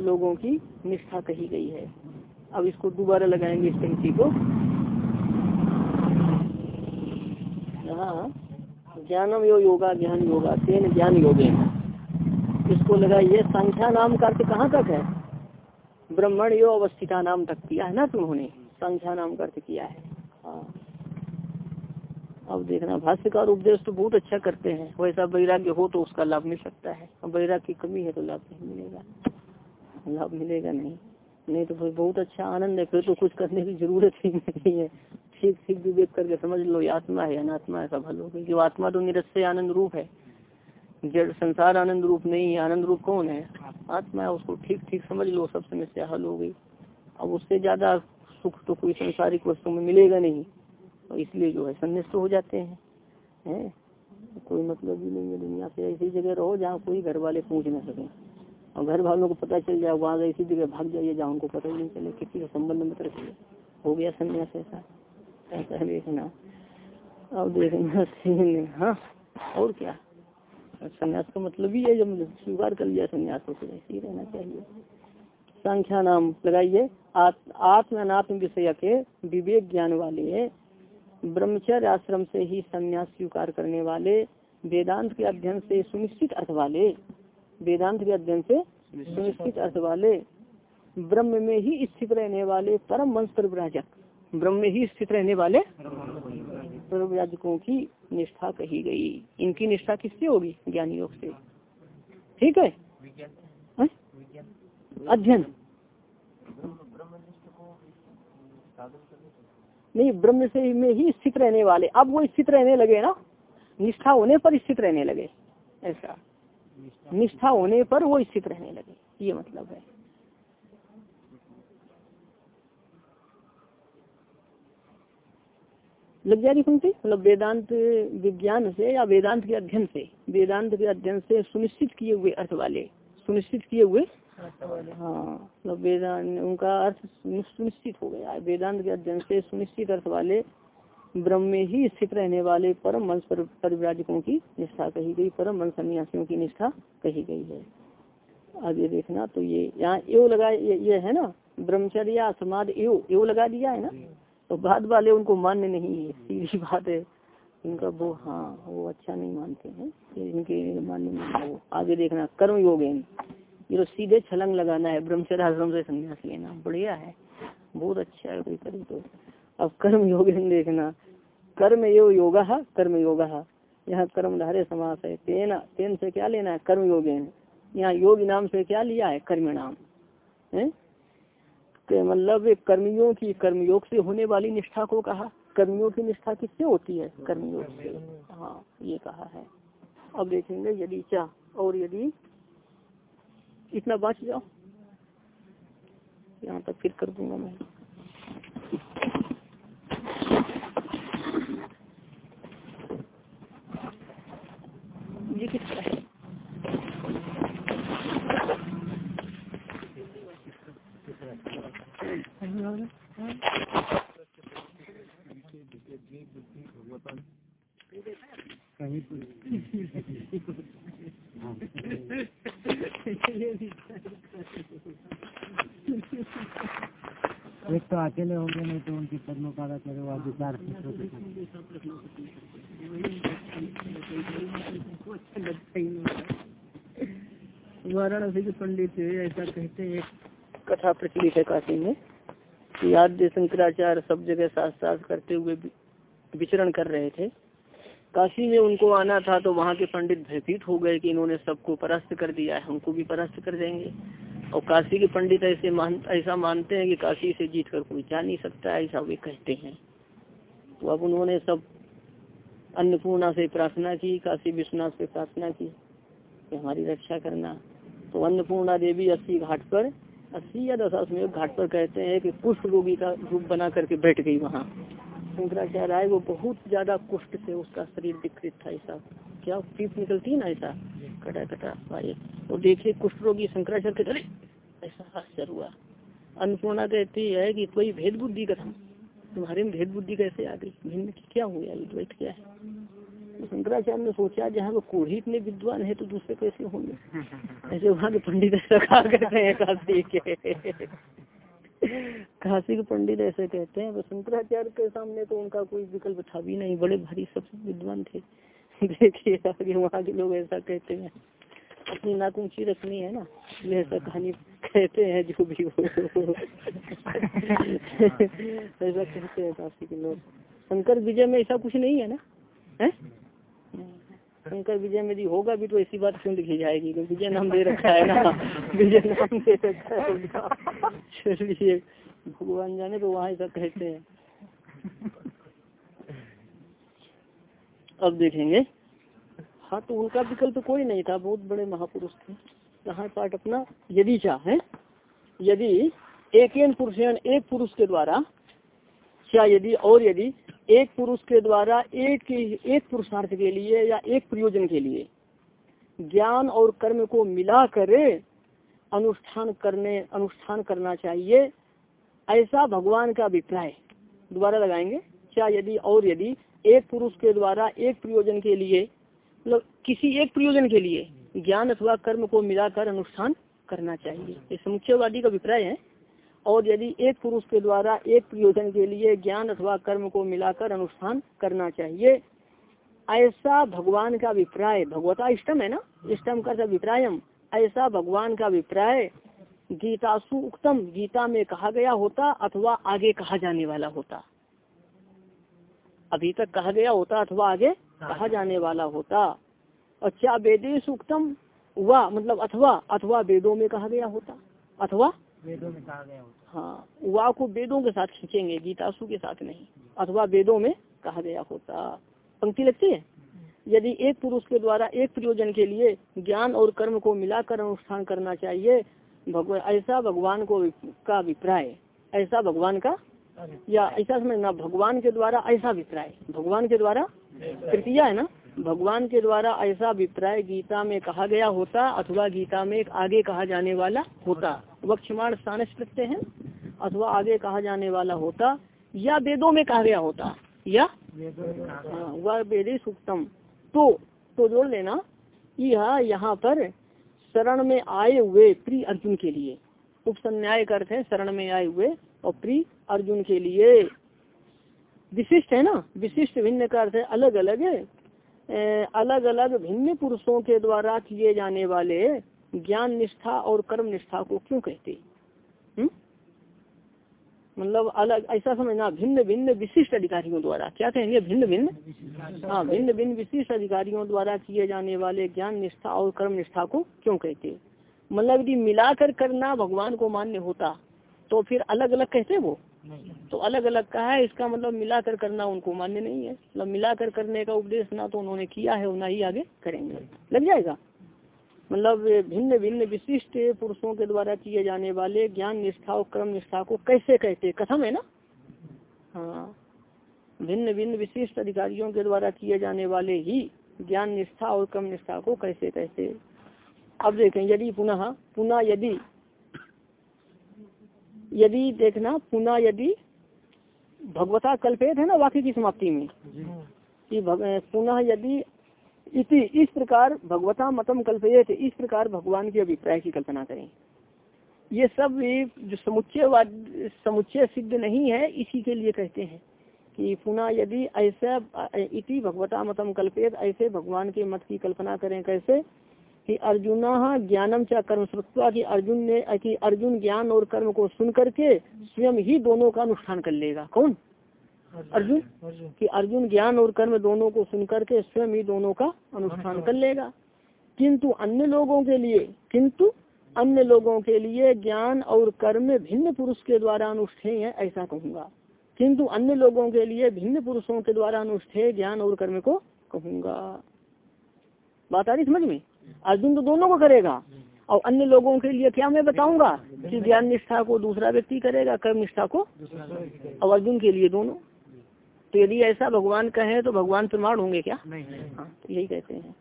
लोगों की निष्ठा कही गई है। अब इसको दोबारा लगाएँगे इस पंक्ति को। ज्ञानम यो योगा, ज्ञान योगा, तेन ज्ञान योगे इसको लगाइए, संख्या नाम का अर्थ कहाँ तक है? ब्राह्मण यो अवस्थिता नाम तक किया है ना तुम्होंने संख्या नाम का अर्थ किया है। हाँ। अब देखना, भाष्यकार उपदेश तो बहुत अच्छा करते हैं। वैसा वैराग्य हो तो उसका लाभ मिल सकता है। अब वैराग्य की कमी है तो लाभ नहीं मिलेगा। लाभ मिलेगा नहीं। नहीं तो फिर बहुत अच्छा आनंद है, फिर तो कुछ करने की ज़रूरत ही नहीं है। ठीक ठीक विवेक करके समझ लो, ये आत्मा है, अनात्मा है, सब हल हो गई। जो आत्मा तो निरस्य आनंद रूप है। जड़ संसार आनंद रूप नहीं है, आनंद रूप कौन है? आत्मा है, उसको ठीक ठीक समझ लो, सब समस्या हल हो गई। अब उससे ज़्यादा सुख तो कोई संसारिक वस्तु में मिलेगा नहीं। और इसलिए जो है संनिष्ठ हो जाते हैं हैं? कोई मतलब ही नहीं है दुनिया से, ऐसी जगह रहो जहाँ कोई घर वाले पूछ न सके। और घर वालों को पता चल जाए, वहाँ ऐसी जगह भाग जाइए जहाँ उनको पता ही नहीं चले किसी का संबंध मत रखिए। हो गया संन्यास ऐसा। ऐसा देखना। अब देखना हाँ। और क्या? संन्यास का मतलब ही है, जब स्वीकार कर लिया संन्यास तो फिर ऐसे ही रहना चाहिए। संख्या नाम लगाइए। आत्म अनात्म विषय के विवेक ज्ञान वाले ब्रह्मचर्य आश्रम से ही संन्यास स्वीकार करने वाले वेदांत के अध्ययन से सुनिश्चित अर्थ वाले वेदांत के अध्ययन से सुनिश्चित अर्थ वाले ब्रह्म में ही स्थित रहने वाले परम वंश परिव्राजक ब्रह्म में ही स्थित रहने वाले परिव्राजकों की निष्ठा कही गई। इनकी निष्ठा किससे होगी? ज्ञान योग से। ठीक है? हाँ? अध्ययन। नहीं, ब्रह्म से में ही स्थित रहने वाले। अब वो स्थित रहने लगे ना? निष्ठा होने पर स्थित रहने लगे। ऐसा। निष्ठा होने पर वो स्थित रहने लगे। ये मतलब है। लग जाएगी पंक्ति? मतलब वेदांत विज्ञान से या वेदांत के अध्ययन से? वेदांत के अध्ययन से सुनिश्चित किए हुए अर्थ वाले, सुनिश्चित किए हुए हाँ मतलब वेदांत उनका अर्थ सुनिश्चित हो गया। वेदांत के अध्ययन से सुनिश्चित अर्थ वाले ब्रह्म में ही स्थित रहने वाले परम वंश पर, परिव्राजकों की निष्ठा कही गई। परम वंश सन्यासियों की निष्ठा कही गई है। आगे देखना तो ये यहाँ एव लगा ये, ये है ना ब्रह्मचर्या समाध एव एव लगा दिया है ना? तो बाद वाले उनको मान्य नहीं है सीधी बात है। इनका वो हाँ वो अच्छा नहीं मानते हैं इनके मान्य नहीं है। वो आगे देखना कर्म योग ये तो सीधे छलंग लगाना है, ब्रह्मचर्य आश्रम से संन्यास लेना, बढ़िया है। बहुत अच्छा है कोई करी तो। अब कर्म योग देखना। कर्म यो योगा, कर्म योगा। यहाँ कर्मधारे समास है। तेना, तेन से क्या लेना है? कर्म योग यहाँ योग नाम से क्या लिया है? कर्म नाम। है? मतलब कर्मियों की, कर्मयोग से होने वाली निष्ठा को कहा। कर्मियों की निष्ठा किससे होती है? कर्मयोग से। हाँ ये कहा है। अब देखेंगे यदि चाह और यदि इतना बाँच जाओ। यहाँ तक फिर कर दूँगा मैं ये किसका है एक तो अकेले होंगे नहीं तो उनकी कर्मों का करे वो विचार वाराणसी के पंडित ऐसा कहते हैं। कथा प्रचलित है काशी में कि आद्य शंकराचार्य सब जगह साथ साथ करते हुए विचरण कर रहे थे। काशी में उनको आना था तो वहाँ के पंडित भयभीत हो गए कि इन्होंने सबको परास्त कर दिया है, हमको भी परास्त कर देंगे। और काशी के पंडित ऐसे मान, ऐसा मानते हैं कि काशी से जीत कर कोई जा नहीं सकता, ऐसा वे कहते हैं। तो अब उन्होंने सब अन्नपूर्णा से प्रार्थना की, काशी विश्वनाथ से प्रार्थना की कि हमारी रक्षा करना। तो अन्नपूर्णा देवी अस्सी घाट पर, अस्सी या दशाश्वेध घाट पर कहते हैं कि कुष्ठ रोगी का रूप बना करके बैठ गई वहाँ। शंकराचार्य आए वो बहुत ज़्यादा कुष्ठ से उसका शरीर विकृत था ऐसा। क्या पीप निकलती है ना ऐसा? कटा कटा आए तो देखिए, कुष्ठ रोगी शंकराचार्य के ऐसा आश्चर्य हुआ। अन्नपूर्णा कहती है कि कोई भेद बुद्धि कथम तुम्हारे में भेद बुद्धि कैसे आ गई? भिन्न क्या हो गया ये द्वैत क्या है? तो शंकराचार्य ने सोचा जहाँ वो कोढ़ी इतने विद्वान है तो दूसरे कैसे होंगे? ऐसे वहाँ के पंडित ऐसा कहा करते हैं काशी के काशी के पंडित ऐसे कहते हैं शंकराचार्य के सामने तो उनका कोई विकल्प था भी नहीं। बड़े भारी सबसे विद्वान थे। देखिए आगे वहाँ के लोग ऐसा कहते हैं। अपनी नाक ऊँची रखनी है ना ये ऐसा कहानी कहते हैं जो भी हो। ऐसा कहते हैं काफ़ी के लोग। शंकर विजय में ऐसा कुछ नहीं है ना? है? शंकर विजय में यदि होगा भी तो ऐसी बात क्यों लिखी जाएगी? तो विजय नाम दे रखा है ना? विजय नाम दे रखा है चलिए, भगवान जाने तो वहाँ ऐसा कहते हैं। अब देखेंगे। हाँ तो उनका विकल्प कोई नहीं था, बहुत बड़े महापुरुष थे। कहाँ पाठ अपना, यदि चाहे, यदि एक पुरुषण एक पुरुष के द्वारा क्या यदि, और यदि एक पुरुष के द्वारा एक एक पुरुषार्थ के लिए या एक प्रयोजन के लिए ज्ञान और कर्म को मिला कर अनुष्ठान करने, अनुष्ठान करना चाहिए, ऐसा भगवान का अभिप्राय दोबारा लगाएँगे। क्या यदि, और यदि एक पुरुष के द्वारा एक प्रयोजन के लिए मतलब किसी एक प्रयोजन के लिए ज्ञान अथवा कर्म को मिलाकर अनुष्ठान करना चाहिए। ये समुच्चयवादी का अभिप्राय है। और यदि एक पुरुष के द्वारा एक प्रयोजन के लिए ज्ञान अथवा कर्म को मिलाकर अनुष्ठान करना चाहिए, ऐसा भगवान का अभिप्राय, भगवता इष्टम है ना? इष्टम का अभिप्रायम, ऐसा भगवान का अभिप्राय गीतासु उक्तम। गीता में कहा गया होता अथवा आगे कहा जाने वाला होता। अभी तक कहा गया होता अथवा आगे कहा जाने वाला होता। क्या वेदेश उक्तम हुआ मतलब अथवा अथवा वेदों में कहा गया होता। अथवा? वेदों में कहा गया होता। हाँ वा को वेदों के साथ खींचेंगे गीतासु के साथ नहीं। अथवा वेदों में कहा गया होता। पंक्ति लगती है? यदि एक पुरुष के द्वारा एक प्रयोजन के लिए ज्ञान और कर्म को मिलाकर अनुष्ठान करना चाहिए भगवान ऐसा भगवान को का अभिप्राय ऐसा भगवान का या ऐसा समझना भगवान के द्वारा ऐसा अभिप्राय। भगवान के द्वारा तृतीया है ना भगवान के द्वारा ऐसा अभिप्राय गीता में कहा गया होता अथवा गीता में आगे कहा जाने वाला होता। वक्षमाण स्थान प्रत्यय है अथवा आगे कहा जाने वाला होता या वेदों में कहा गया होता या? हाँ, वह वेदे सुक्तम। तो तो जोड़ लेना यह यहाँ पर शरण में आए हुए प्रिय अर्जुन के लिए। उपसन्याय करते हैं शरण में आए हुए और प्रिय अर्जुन के लिए। विशिष्ट है ना? विशिष्ट भिन्न का अर्थ है अलग अलग अलग अलग भिन्न पुरुषों के द्वारा किए जाने वाले ज्ञान निष्ठा और कर्म निष्ठा को क्यों कहते हम्म? मतलब अलग, ऐसा समझना भिन्न भिन्न विशिष्ट अधिकारियों द्वारा। क्या कहेंगे? भिन्न भिन्न हाँ भिन्न भिन्न विशिष्ट अधिकारियों द्वारा किए जाने वाले ज्ञान निष्ठा और कर्म निष्ठा को क्यों कहते मतलब यदि मिलाकर करना भगवान को मान्य होता तो फिर अलग अलग कहते वो? तो अलग अलग कहा है, इसका मतलब मिलाकर करना उनको मान्य नहीं है। मतलब मिलाकर करने का उपदेश ना तो उन्होंने किया है ना ही आगे करेंगे। लग जाएगा? मतलब भिन्न भिन्न विशिष्ट पुरुषों के द्वारा किए जाने वाले ज्ञान निष्ठा और कर्म निष्ठा को कैसे कहते कथम है ना? हाँ। भिन्न भिन्न विशिष्ट अधिकारियों के द्वारा किए जाने वाले ही ज्ञान निष्ठा और कर्म निष्ठा को कैसे कहते अब देखें, यदि पुनः पुनः यदि यदि देखना पुनः यदि भगवता कल्पेत है ना वाक्य की समाप्ति में कि पुनः यदि इति इस प्रकार भगवता मतम कल्पयेत इस प्रकार भगवान के अभिप्राय की कल्पना करें। ये सब जो समुच्चय समुच्चय सिद्ध नहीं है इसी के लिए कहते हैं कि पुनः यदि ऐसा इति भगवता मतम कल्पेत ऐसे भगवान के मत की कल्पना करें कैसे? कि अर्जुन ज्ञानम च कर्म श्रुत्वा कि अर्जुन ने कि अर्जुन ज्ञान और कर्म को सुन करके स्वयं ही दोनों का अनुष्ठान कर लेगा। कौन? अर्जुन। अर्जुन। कि अर्जुन ज्ञान और कर्म दोनों को सुन करके स्वयं ही दोनों का अनुष्ठान कर लेगा। किंतु अन्य लोगों के लिए किंतु अन्य लोगों के लिए ज्ञान और कर्म भिन्न पुरुष के द्वारा अनुष्ठेय है ऐसा कहूँगा। किंतु अन्य लोगों के लिए भिन्न पुरुषों के द्वारा अनुष्ठेय ज्ञान और कर्म को कहूँगा। बात आ रही समझ में? अर्जुन तो दोनों को करेगा। और अन्य लोगों के लिए क्या मैं बताऊँगा कि ज्ञान निष्ठा को दूसरा व्यक्ति करेगा कर्म निष्ठा को? और अर्जुन के लिए दोनों। तो यदि ऐसा भगवान कहे तो भगवान प्रमाण होंगे क्या? नहीं हाँ तो यही कहते हैं।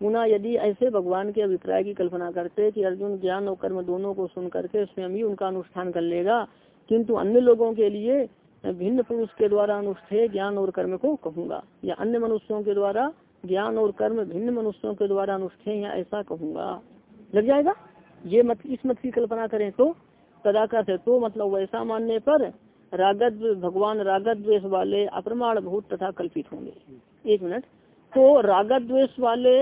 पुनः यदि ऐसे भगवान के अभिप्राय की कल्पना करते कि अर्जुन ज्ञान और कर्म दोनों को सुन करके स्वयं ही उनका अनुष्ठान कर लेगा किंतु अन्य लोगों के लिए भिन्न पुरुष के द्वारा अनुष्ठेय ज्ञान और कर्म को कहूँगा या अन्य मनुष्यों के द्वारा ज्ञान और कर्म भिन्न मनुष्यों के द्वारा अनुष्ठे या ऐसा कहूँगा। लग जाएगा? ये मत, इस मत की कल्पना करें तो तदाकथ है तो मतलब वैसा मानने पर रागद, भगवान रागद द्वेष वाले अप्रमाण भूत तथा कल्पित होंगे। एक मिनट। तो रागद द्वेष वाले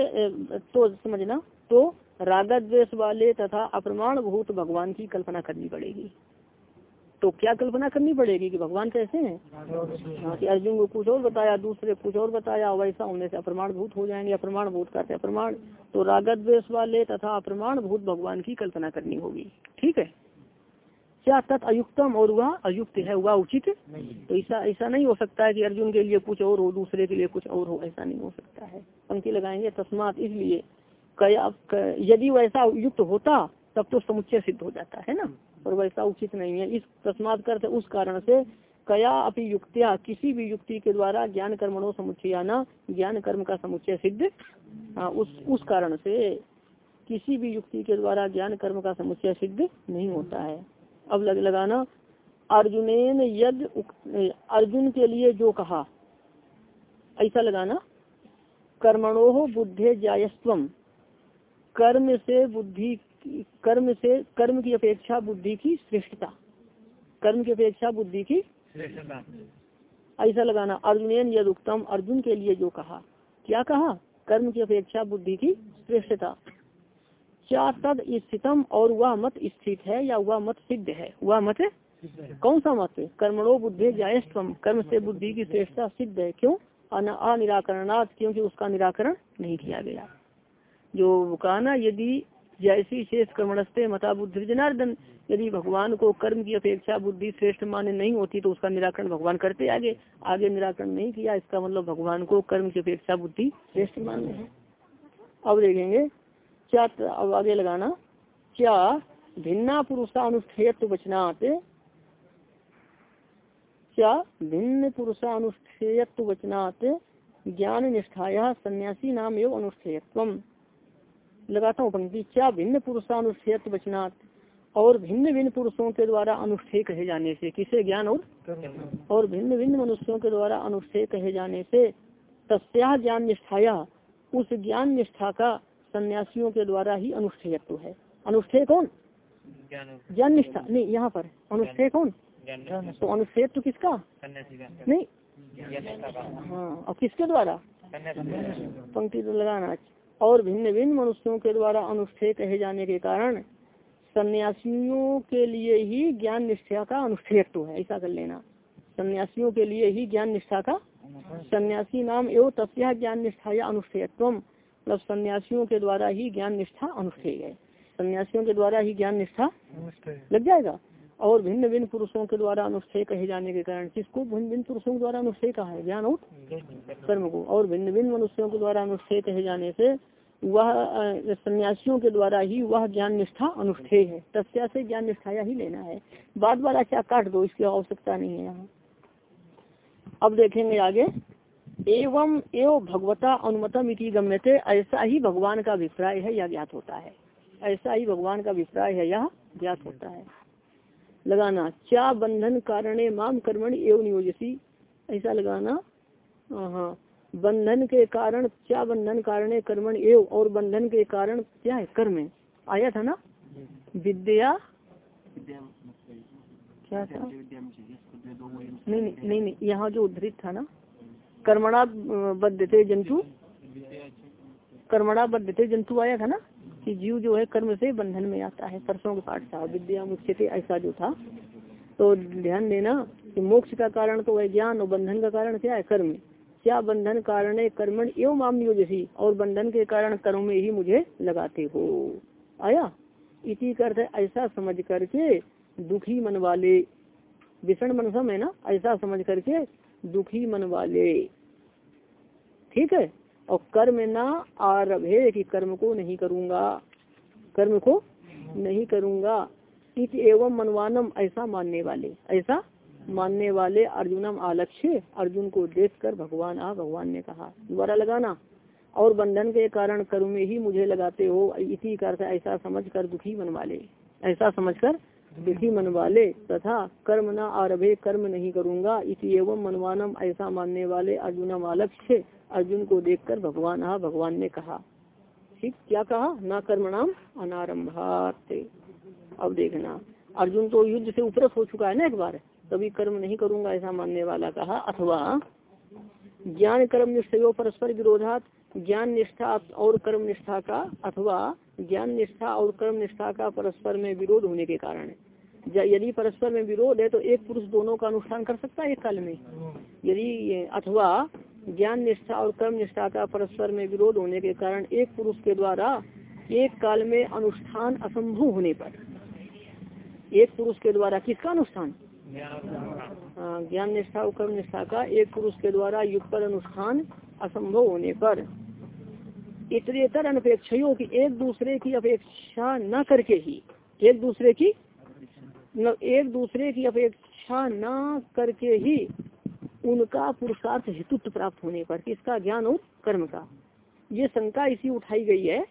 तो समझना तो रागद द्वेष वाले तथा अप्रमाण भूत भगवान की कल्पना करनी पड़ेगी। तो क्या कल्पना करनी पड़ेगी कि भगवान कैसे हैं? हाँ कि अर्जुन को कुछ और बताया, दूसरे कुछ और बताया वैसा होने से अप्रमाण भूत हो जाएँगे, अप्रमाण भूत करते अप्रमाण। तो रागत द्वेष वाले तथा अप्रमाण भूत भगवान की कल्पना करनी होगी। ठीक है? क्या तत् अयुक्तम और वह अयुक्त है? वह उचित? तो ऐसा ऐसा नहीं हो सकता है कि अर्जुन के लिए कुछ और हो, दूसरे के लिए कुछ और हो, ऐसा नहीं हो सकता है। पंक्ति लगाएँगे, तस्मात इसलिए यदि वैसा युक्त होता तब तो समुच्चय सिद्ध हो जाता है ना? और वैसा उचित नहीं है। इस तस्मात करते उस कारण से कया अपनी युक्तिया किसी भी युक्ति के द्वारा ज्ञान कर्मणों समुच्चयाना ज्ञान कर्म का समुच्चय सिद्ध। हाँ, उस उस कारण से किसी भी युक्ति के द्वारा ज्ञान कर्म का समुच्चय सिद्ध नहीं होता है। अब लग लगाना अर्जुनेन यद अर्जुन के लिए जो कहा ऐसा लगाना कर्मणो बुद्धे जायस्वम कर्म से बुद्धि कर्म से कर्म की अपेक्षा बुद्धि की श्रेष्ठता। कर्म की अपेक्षा बुद्धि की ऐसा लगाना अर्जुन यद उत्तम अर्जुन के लिए जो कहा क्या कहा? कर्म की अपेक्षा बुद्धि की श्रेष्ठता। क्या तद स्थितम और वह मत स्थित है या वह मत सिद्ध है? वह मत कौन सा मत? कर्मणो बुद्धि जायस्तम कर्म से बुद्धि की श्रेष्ठता सिद्ध है। क्यों? अन- अनिराकरणात् क्योंकि उसका निराकरण नहीं किया गया। जो कहा ना यदि जैसी शेष कर्मणस्ते मता बुद्धि जनार्दन यदि भगवान को कर्म की अपेक्षा बुद्धि श्रेष्ठ मान्य नहीं होती तो उसका निराकरण भगवान करते आगे। आगे निराकरण नहीं किया, इसका मतलब भगवान को कर्म की अपेक्षा बुद्धि श्रेष्ठ मान्य है। अब देखेंगे, क्या अब आगे लगाना। क्या भिन्ना पुरुषानुष्ठेयत्व वचनात्? क्या भिन्न पुरुषानुष्ठेयत्व वचनात्? ज्ञान निष्ठाया सन्यासी नाम एवं अनुष्ठेयत्व लगाता हूँ पंक्ति क्या भिन्न पुरुषानुष्ठेयत्व वचनात्? और भिन्न भिन्न पुरुषों के द्वारा अनुष्ठेय कहे जाने से किसे ज्ञान और? और भिन्न भिन्न मनुष्यों के द्वारा अनुष्ठेय कहे जाने से तस्या ज्ञान निष्ठाया, उस ज्ञान निष्ठा का सन्यासियों के द्वारा ही अनुष्ठेयत्व है। अनुष्ठेय कौन? ज्ञान निष्ठा। नहीं, यहाँ पर। अनुष्ठेय कौन? तो ज्ञान तो किसका? नहीं। हाँ और किसके द्वारा? पंक्ति तो लगाना और भिन्न भिन्न मनुष्यों के द्वारा अनुष्ठेय कहे जाने के कारण सन्यासियों के लिए ही ज्ञान निष्ठा का अनुष्ठेयत्व है ऐसा कर लेना। सन्यासियों के लिए ही ज्ञान निष्ठा का सन्यासी नाम एवं तस्या ज्ञान निष्ठा या अनुष्ठेयत्व मतलब सन्यासियों के द्वारा ही ज्ञान निष्ठा अनुष्ठेय है। सन्यासियों के द्वारा ही ज्ञान निष्ठा लग जाएगा। और भिन्न भिन्न पुरुषों के द्वारा अनुष्ठेय कहे जाने के कारण किसको? भिन्न भिन्न पुरुषों के द्वारा अनुष्ठेय कहा है ज्ञान और कर्म को। और भिन्न भिन्न मनुष्यों के द्वारा अनुष्ठेय कहे जाने से वह सन्यासियों के द्वारा ही वह ज्ञान निष्ठा अनुष्ठेय है। तस्या से ज्ञान निष्ठाया ही लेना है। बार बार अच्छा काट दो, इसकी आवश्यकता नहीं है यहाँ। अब देखेंगे आगे। एवं एवं भगवता अनुमतम इति गम्यते, ऐसा ही भगवान का अभिप्राय है या ज्ञात होता है। ऐसा ही भगवान का अभिप्राय है, यह ज्ञात होता है। लगाना, क्या बंधन कारण माम कर्मण एवं नियोजसी। ऐसा लगाना हाँ। बंधन के कारण क्या बंधन कारण कर्मण एव और बंधन के कारण क्या है? कर्म आया था ना? विद्या। क्या था? नहीं नहीं नहीं यहाँ जो उद्धृत था ना? कर्मणा बद्ध थे जंतु। कर्मणा बद्ध थे जंतु आया था ना? कि जीव जो है कर्म से बंधन में आता है। परसों के पाठ था। विद्या मुख्य थे, ऐसा जो था। तो ध्यान देना कि मोक्ष का कारण तो है ज्ञान और बंधन का कारण क्या है? कर्म क्या बंधन कारण कर्मण एवं माम नियोजसी और बंधन के कारण कर्म में ही मुझे लगाते हो। आया? इसी अर्थ ऐसा समझ करके दुखी मन वाले, विषण मनसम है ना? ऐसा समझ करके दुखी मन वाले। ठीक है? और कर्म ना आरभ है कि कर्म को नहीं करूँगा। कर्म को नहीं करूँगा। इत एवं मनवानम, ऐसा मानने वाले। ऐसा मानने वाले अर्जुनम आलक्ष्य, अर्जुन को देखकर भगवान आ, भगवान ने कहा दोबारा लगाना। और बंधन के कारण कर्म में ही मुझे लगाते हो, इसी कर ऐसा समझ कर दुखी मन वाले, ऐसा समझ कर दुखी मन वाले तथा कर्म न आरभे, कर्म नहीं करूँगा। इसी एवं मनवानम, ऐसा मानने वाले अर्जुनम आलक्ष्य, अर्जुन को देखकर भगवान आ, भगवान ने कहा, ठीक, क्या कहा? न कर्म नाम अनारंभात अब देखना, अर्जुन तो युद्ध से उपरत हो चुका है ना एक बार? कभी कर्म नहीं करूँगा ऐसा मानने वाला कहा, अथवा ज्ञान कर्म निष्ठयो परस्पर विरोधात ज्ञान निष्ठा और कर्म निष्ठा का, अथवा ज्ञान निष्ठा और कर्म निष्ठा का परस्पर में विरोध होने के कारण। यदि परस्पर में विरोध है तो एक पुरुष दोनों का अनुष्ठान कर सकता है एक काल में। यदि अथवा ज्ञान निष्ठा और कर्म निष्ठा का परस्पर में विरोध होने के कारण एक पुरुष के द्वारा एक काल में अनुष्ठान असंभव होने पर, एक पुरुष के द्वारा किसका अनुष्ठान? ज्ञान निष्ठा और कर्म निष्ठा का एक पुरुष के द्वारा युग पर अनुष्ठान असंभव होने पर। इतरेतर अनपेक्षयों की एक दूसरे की अपेक्षा न करके ही, एक दूसरे की न, एक दूसरे की अपेक्षा न करके ही उनका पुरुषार्थ हेतुत्व प्राप्त होने पर, किसका? ज्ञान और कर्म का। ये शंका इसी उठाई गई है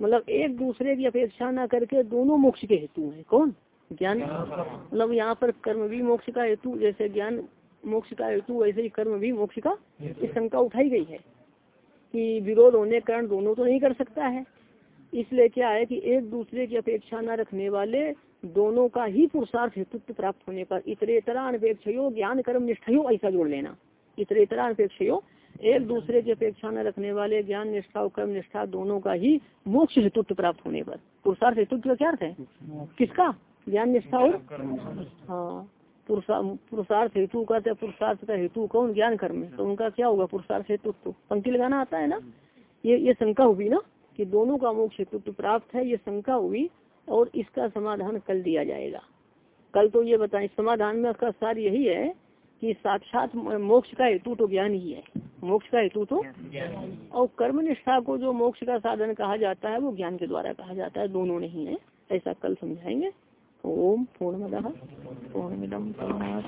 मतलब एक दूसरे की अपेक्षा न करके दोनों मोक्ष के हेतु हैं। कौन? ज्ञान। मतलब यहाँ पर कर्म भी मोक्ष का हेतु जैसे ज्ञान मोक्ष का हेतु वैसे ही कर्म भी मोक्ष का इस शंका उठाई गई है कि विरोध होने के कारण दोनों तो नहीं कर सकता है। इसलिए क्या है कि एक दूसरे की अपेक्षा न रखने वाले दोनों का ही पुरुषार्थ हेतुत्व प्राप्त होने पर इतरेतरा अनपेक्षयो ज्ञान कर्म निष्ठयो ऐसा जोड़ लेना। इतरेतरा अनपेक्षयो एक दूसरे की अपेक्षा न रखने वाले ज्ञान निष्ठा और कर्म निष्ठा दोनों का ही मोक्ष हेतुत्व प्राप्त होने पर। पुरुषार्थ हेतुत्व क्या अर्थ है? किसका? ज्ञान निष्ठा और? हाँ पुरुषा पुरुषार्थ हेतु का तो पुरुषार्थ का हेतु कौन? ज्ञान कर्म तो उनका क्या होगा? पुरुषार्थ हेतु तो पंक्ति लगाना आता है ना? ये ये शंका हुई ना कि दोनों का मोक्ष हेतुत्व प्राप्त है ये शंका हुई और इसका समाधान कल दिया जाएगा। कल तो ये बताएँ समाधान में उसका सार यही है कि साक्षात मोक्ष का हेतु तो ज्ञान ही है। मोक्ष का हेतु तो और कर्म निष्ठा को जो मोक्ष का साधन कहा जाता है वो ज्ञान के द्वारा कहा जाता है दोनों नहीं है। ऐसा कल समझाएँगे। ओम पूर्णमद पूर्णमिदम पूर्णाम